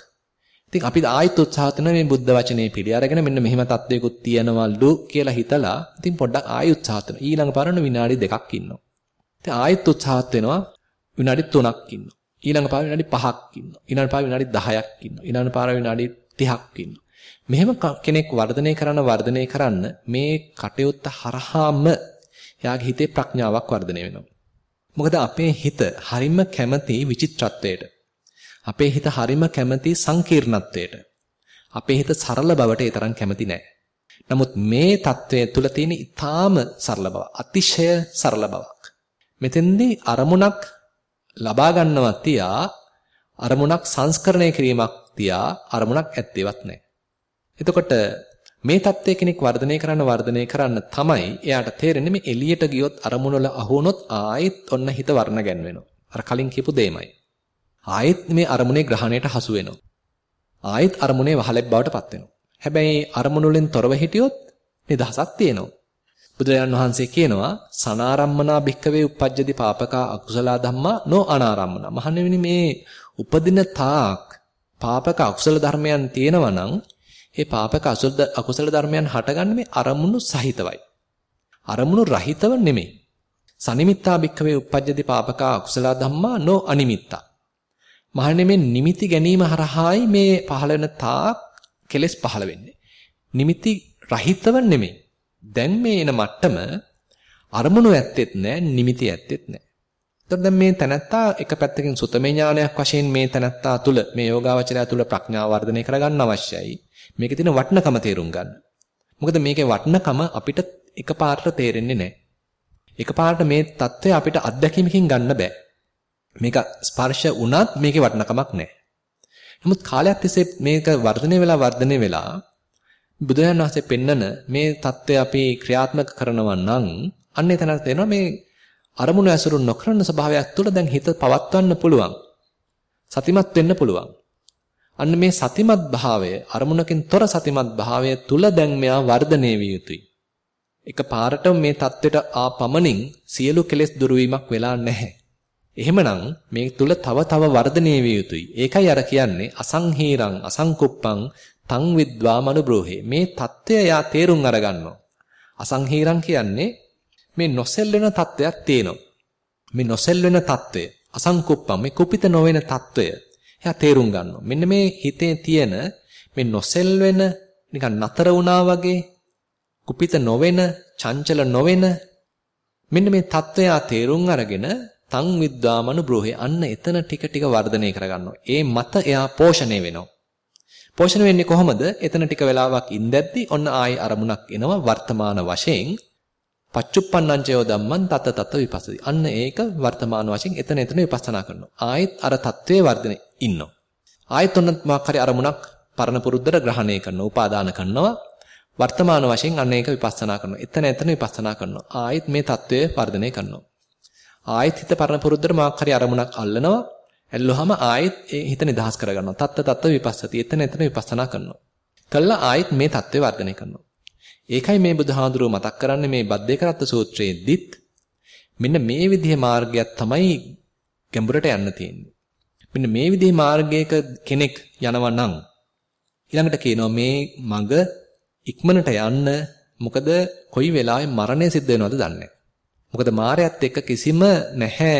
ඉතින් අපි ආයෙත් උත්සාහ කරන මේ බුද්ධ වචනේ පිළි අරගෙන මෙන්න මෙහෙම තත්වයකුත් තියනවලු කියලා හිතලා ඉතින් පොඩ්ඩක් ආයෙ උත්සාහ කරන. ඊළඟ පාරන විනාඩි දෙකක් ඉන්නවා. ඉතින් ආයෙත් උත්සාහත් වෙනවා විනාඩි 3ක් ඉන්නවා. ඊළඟ පාර විනාඩි 5ක් ඉන්නවා. ඊළඟ පාර විනාඩි 10ක් ඉන්නවා. ඊළඟ පාර විනාඩි 30ක් ඉන්නවා. මෙහෙම කෙනෙක් වර්ධනය කරන වර්ධනය කරන්න මේ කටයුත්ත හරහාම එයාගේ හිතේ ප්‍රඥාවක් වර්ධනය වෙනවා. මොකද අපේ හිත හරිම කැමති විචිත්‍රත්වයට. අපේ හිත හරිම කැමති සංකීර්ණත්වයට. අපේ හිත සරල බවට ඒ තරම් කැමති නැහැ. නමුත් මේ தત્ත්වය තුල තියෙන ඊටාම සරල බව, අතිශය සරල බවක්. මෙතෙන්දී අරමුණක් ලබා ගන්නවා තියා අරමුණක් සංස්කරණය කිරීමක් තියා අරමුණක් ඇත්තේවත් නැහැ. එතකොට මේ தත්ත්වය කෙනෙක් වර්ධනය කරන්න වර්ධනය කරන්න තමයි එයාට තේරෙන්නේ මේ එළියට ගියොත් අරමුණ වල අහුනොත් ආයෙත් ඔන්න හිත වර්ණ ගැන්වෙනවා. අර කලින් කියපු දෙයමයි. ආයෙත් මේ අරමුණේ ග්‍රහණයට හසු වෙනවා. ආයෙත් අරමුණේ වහලෙක් බවට පත් වෙනවා. හැබැයි අරමුණු වලින් තොරව හිටියොත් නිදහසක් තියෙනවා. බුදුරජාණන් වහන්සේ කියනවා සනාරම්මනා භික්කවේ uppajjati papaka akusala dhamma no anarammana. මහණෙනි මේ උපදින තාක් පාපක අකුසල ධර්මයන් තියෙනවා නම් ඒ පාපක අකුසල ධර්මයන් හටගන්නේ මේ අරමුණු සහිතවයි. අරමුණු රහිතව නෙමෙයි. සනිමිත්තා භික්කවේ uppajjati papaka akusala dhamma no animitta. මහන්නේ මේ නිමිති ගැනීම හරහායි මේ පහළ වෙන තාක් කෙලෙස් පහළ වෙන්නේ. නිමිති රහිතව නෙමෙයි. දැන් මේ එන මට්ටම අරමුණු ඇත්තෙත් නැහැ, නිමිති ඇත්තෙත් නැහැ. එතකොට දැන් මේ තනත්තා එක පැත්තකින් සුතමේ ඥානයක් වශයෙන් මේ තනත්තා තුල මේ යෝගාවචරය තුල ප්‍රඥාව වර්ධනය කරගන්න අවශ්‍යයි. මේකේ තියෙන වටිනකම තේරුම් ගන්න. මොකද මේකේ වටිනකම අපිට එකපාරට තේරෙන්නේ නැහැ. එකපාරට මේ தත්ත්වය අපිට අත්දැකීමකින් ගන්න බෑ. මේක ස්පර්ශ වුණත් මේකේ වටිනකමක් නැහැ. නමුත් කාලයක් තිස්සේ මේක වර්ධනය වෙලා වර්ධනය වෙලා බුදුරජාණන් වහන්සේ පෙන්නන මේ தත්ත්වය අපි ක්‍රියාත්මක කරනවා නම් අන්නේ තැනට තේනවා මේ අරමුණු ඇසුරු නොකරන ස්වභාවයක් තුළ දැන් හිත පවත්වන්න පුළුවන්. සතිමත් වෙන්න පුළුවන්. අන්න මේ සතිමත් භාවය අරමුණකින් තොර සතිමත් භාවය තුල දැන් මෙයා වර්ධනය විය යුතුයි. එකපාරට මේ தත්වෙට ආපමණින් සියලු කෙලෙස් දුරවීමක් වෙලා නැහැ. එහෙමනම් මේ තුල තව තව වර්ධනය විය යුතුයි. ඒකයි අර කියන්නේ අසංහීරං අසංකුප්පං තං විද්වා මනුබ්‍රෝහේ. මේ தත්වය එයා තේරුම් අරගන්නවා. අසංහීරං කියන්නේ මේ නොසෙල්වෙන தත්වයක් තියෙනවා. මේ නොසෙල්වෙන தත්වය අසංකුප්පං මේ කුපිත නොවන தත්වය එයා තේරුම් ගන්නවා. මෙන්න මේ හිතේ තියෙන මේ නොසෙල් වෙන නිකන් නතර වුණා වගේ කුපිත නොවන, චංචල නොවන මෙන්න මේ తත්වය තේරුම් අරගෙන තං විද්වාමනු බ්‍රෝහේ අන්න එතන ටික ටික වර්ධනය කරගන්නවා. ඒ මත එයා පෝෂණය වෙනවා. පෝෂණය වෙන්නේ කොහොමද? එතන ටික වෙලාවක් ඉඳද්දී ඔන්න ආයේ අරමුණක් එනවා වර්තමාන වශයෙන්. පච්චුප්පන්නංචයෝ ධම්මං තත තත විපස්සති. අන්න ඒක වර්තමාන වශයෙන් එතන එතන විපස්සනා කරනවා. ආයෙත් අර తත්වයේ වර්ධනය. ඉන්නවා. ආයෙත් ඔන්නත් මොකක් හරි අරමුණක් පරණ පුරුද්දට ග්‍රහණය කරනවා, උපාදාන කරනවා. වර්තමාන වශයෙන් අන්න ඒක විපස්සනා කරනවා. එතන එතන විපස්සනා කරනවා. ආයෙත් මේ தત્ත්වය වර්ධනය කරනවා. ආයෙත් හිත පරණ පුරුද්දට මොකක් හරි අරමුණක් අල්ලනවා. ඇල්ලුවාම ආයෙත් ඒ හිත නිදහස් කරගන්නවා. தත්ත தත්ත විපස්සති. එතන එතන විපස්සනා කරනවා. කළා ආයෙත් මේ தત્ත්වය වර්ධනය කරනවා. ඒකයි මේ බුදුහාඳුරුව මතක් කරන්නේ මේ බද්දේකරත්ත සූත්‍රයේදීත් මෙන්න මේ විදිහේ මාර්ගයක් තමයි ගැඹුරට යන්න තියෙන්නේ. මෙන්න මේ විදිහේ මාර්ගයක කෙනෙක් යනවා නම් ඊළඟට කියනවා මේ මඟ ඉක්මනට යන්න මොකද කොයි වෙලාවෙ මරණය සිද්ධ වෙනවද දන්නේ මොකද මායයත් එක්ක කිසිම නැහැ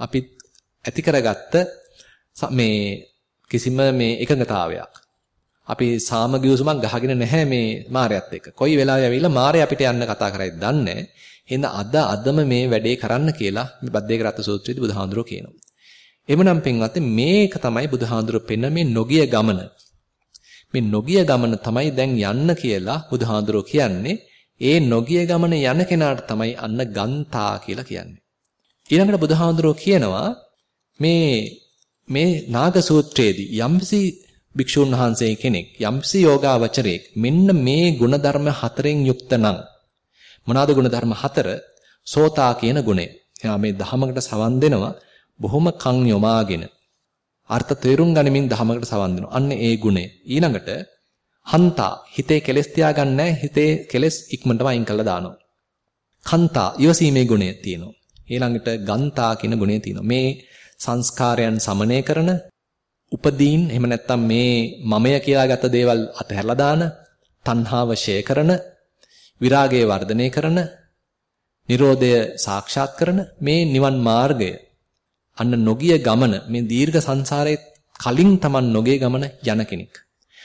අපි ඇති කරගත්ත මේ කිසිම මේ එකඟතාවයක්. අපි සාමගියුසුමක් ගහගෙන නැහැ මේ මායයත් එක්ක. කොයි වෙලාවෙ ඇවිල්ලා මායය අපිට යන්න කතා කරයිද දන්නේ එහෙනම් අද අදම මේ වැඩේ කරන්න කියලා මේ බද්දේක රත් සූත්‍රයේදී බුදුහාඳුරෝ කියනවා. එමනම් පින්වත්නි මේක තමයි බුදුහාඳුර පෙන්න මේ නොගිය ගමන. මේ නොගිය ගමන තමයි දැන් යන්න කියලා බුදුහාඳුරෝ කියන්නේ. ඒ නොගිය ගමන යන කෙනාට තමයි අන්න ගන්තා කියලා කියන්නේ. ඊළඟට බුදුහාඳුරෝ කියනවා මේ මේ නාග සූත්‍රයේදී යම්සි භික්ෂුන් වහන්සේ කෙනෙක් යම්සි යෝගාවචරයෙක් මෙන්න මේ ಗುಣධර්ම හතරෙන් යුක්ත නම් මොනවාද ಗುಣධර්ම හතර සෝතා කියන ගුණය එයා මේ ධහමකට සවන් දෙනවා බොහොම කන් යොමාගෙන අර්ථ තේරුම් ගනිමින් ධහමකට සවන් දෙනවා. අන්න ඒ ගුණය. ඊළඟට හන්තා හිතේ කෙලස් තියාගන්නේ හිතේ කෙලස් ඉක්මනටම අයින් කරලා දානවා. කන්තා ඉවසීමේ ගුණය තියෙනවා. ඊළඟට ගන්තා කියන ගුණය තියෙනවා. මේ සංස්කාරයන් සමනය කරන උපදීන් එහෙම නැත්නම් මේ මමය කියලා ගත දේවල් අතහැරලා දාන තණ්හාව ෂය කරන විරාගය වර්ධනය කරන Nirodhaය සාක්ෂාත් කරන මේ නිවන් මාර්ගය අන්න නොගිය ගමන මේ දීර්ඝ සංසාරයේ කලින් Taman නොගේ ගමන යන කෙනෙක්.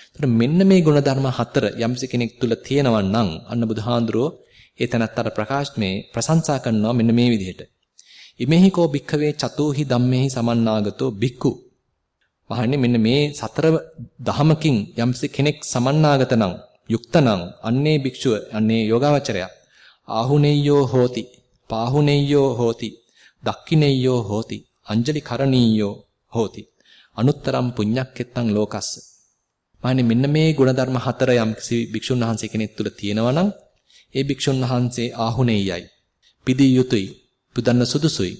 එතකොට මෙන්න මේ ගුණධර්ම හතර යම්සි කෙනෙක් තුල තියෙනවා නම් අන්න බුදුහාඳුරෝ ඒ තැනත්තර ප්‍රකාශ මේ ප්‍රශංසා කරනවා මෙන්න මේ විදිහට. ඉමෙහි කෝ භික්ඛවේ චතුහි ධම්මේහි සමන්නාගතෝ භික්ඛු. මහන්නේ මෙන්න මේ සතර දහමකින් යම්සි කෙනෙක් සමන්නාගත නම් යුක්තනං අන්නේ භික්ෂුව අන්නේ යෝගාවචරය ආහුනෙය්‍යෝ හෝති පාහුනෙය්‍යෝ හෝති දක්ඛිනෙය්‍යෝ හෝති අංජලි කරණීයෝ හෝති. අනුත්තරම් පුඤ්ඤක්කෙත්තං ලෝකස්ස. මාන්නේ මෙන්න මේ ಗುಣධර්ම හතර යම් කිසි භික්ෂුන් වහන්සේ කෙනෙක් තුල තියෙනවා නම් ඒ භික්ෂුන් වහන්සේ ආහුනෙය්‍යයි පිදී යුතුයි පුදන්න සුදුසුයි.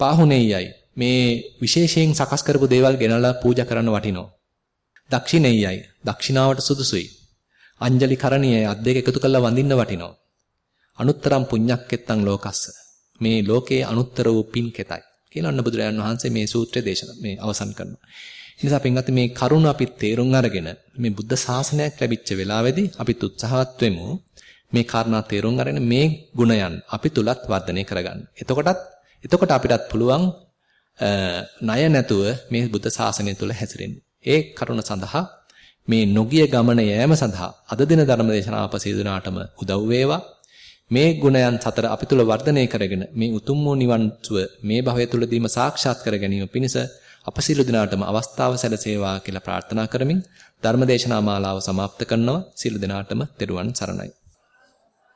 පාහුනෙය්‍යයි මේ විශේෂයෙන් සකස් කරපු දේවල් ගෙනලා පූජා කරන්න වටිනවා. දක්ෂිනෙය්‍යයි දක්ෂිනාවට සුදුසුයි. අංජලි කරණීය අත් දෙක එකතු කරලා වඳින්න වටිනවා. අනුත්තරම් පුඤ්ඤක්කෙත්තං ලෝකස්ස. මේ ලෝකේ අනුත්තර වූ පින් කෙතයි. කියලා අන්න බුදුරජාණන් වහන්සේ මේ සූත්‍රය දේශනා මේ අවසන් කරනවා. ඒ නිසා පින්වත් මේ කරුණ අපි තේරුම් අරගෙන මේ බුද්ධ ශාසනයක් ලැබිච්ච වෙලාවේදී අපිත් උත්සාහවත් වෙමු මේ කාරණා තේරුම් අරගෙන මේ ගුණයන් අපි තුලත් වර්ධනය කරගන්න. එතකොටත් එතකොට අපිටත් පුළුවන් ණය නැතුව මේ බුද්ධ ශාසනය තුල හැසිරෙන්න. ඒ කරුණ සඳහා මේ නොගිය ගමන යෑම සඳහා අද දින ධර්ම දේශනාව අපසීදුනාටම උදව් වේවා. මේ ගුණයන් සතර අපි තුල වර්ධනය කරගෙන මේ උතුම් වූ නිවන් සුව මේ භවය තුලදීම සාක්ෂාත් කර ගැනීම පිණිස අප සියලු දිනාටම අවස්ථාව සැලසේවා කියලා ප්‍රාර්ථනා කරමින් ධර්ම දේශනා මාලාව સમાપ્ત කරනවා. සියලු දිනාටම තෙරුවන් සරණයි.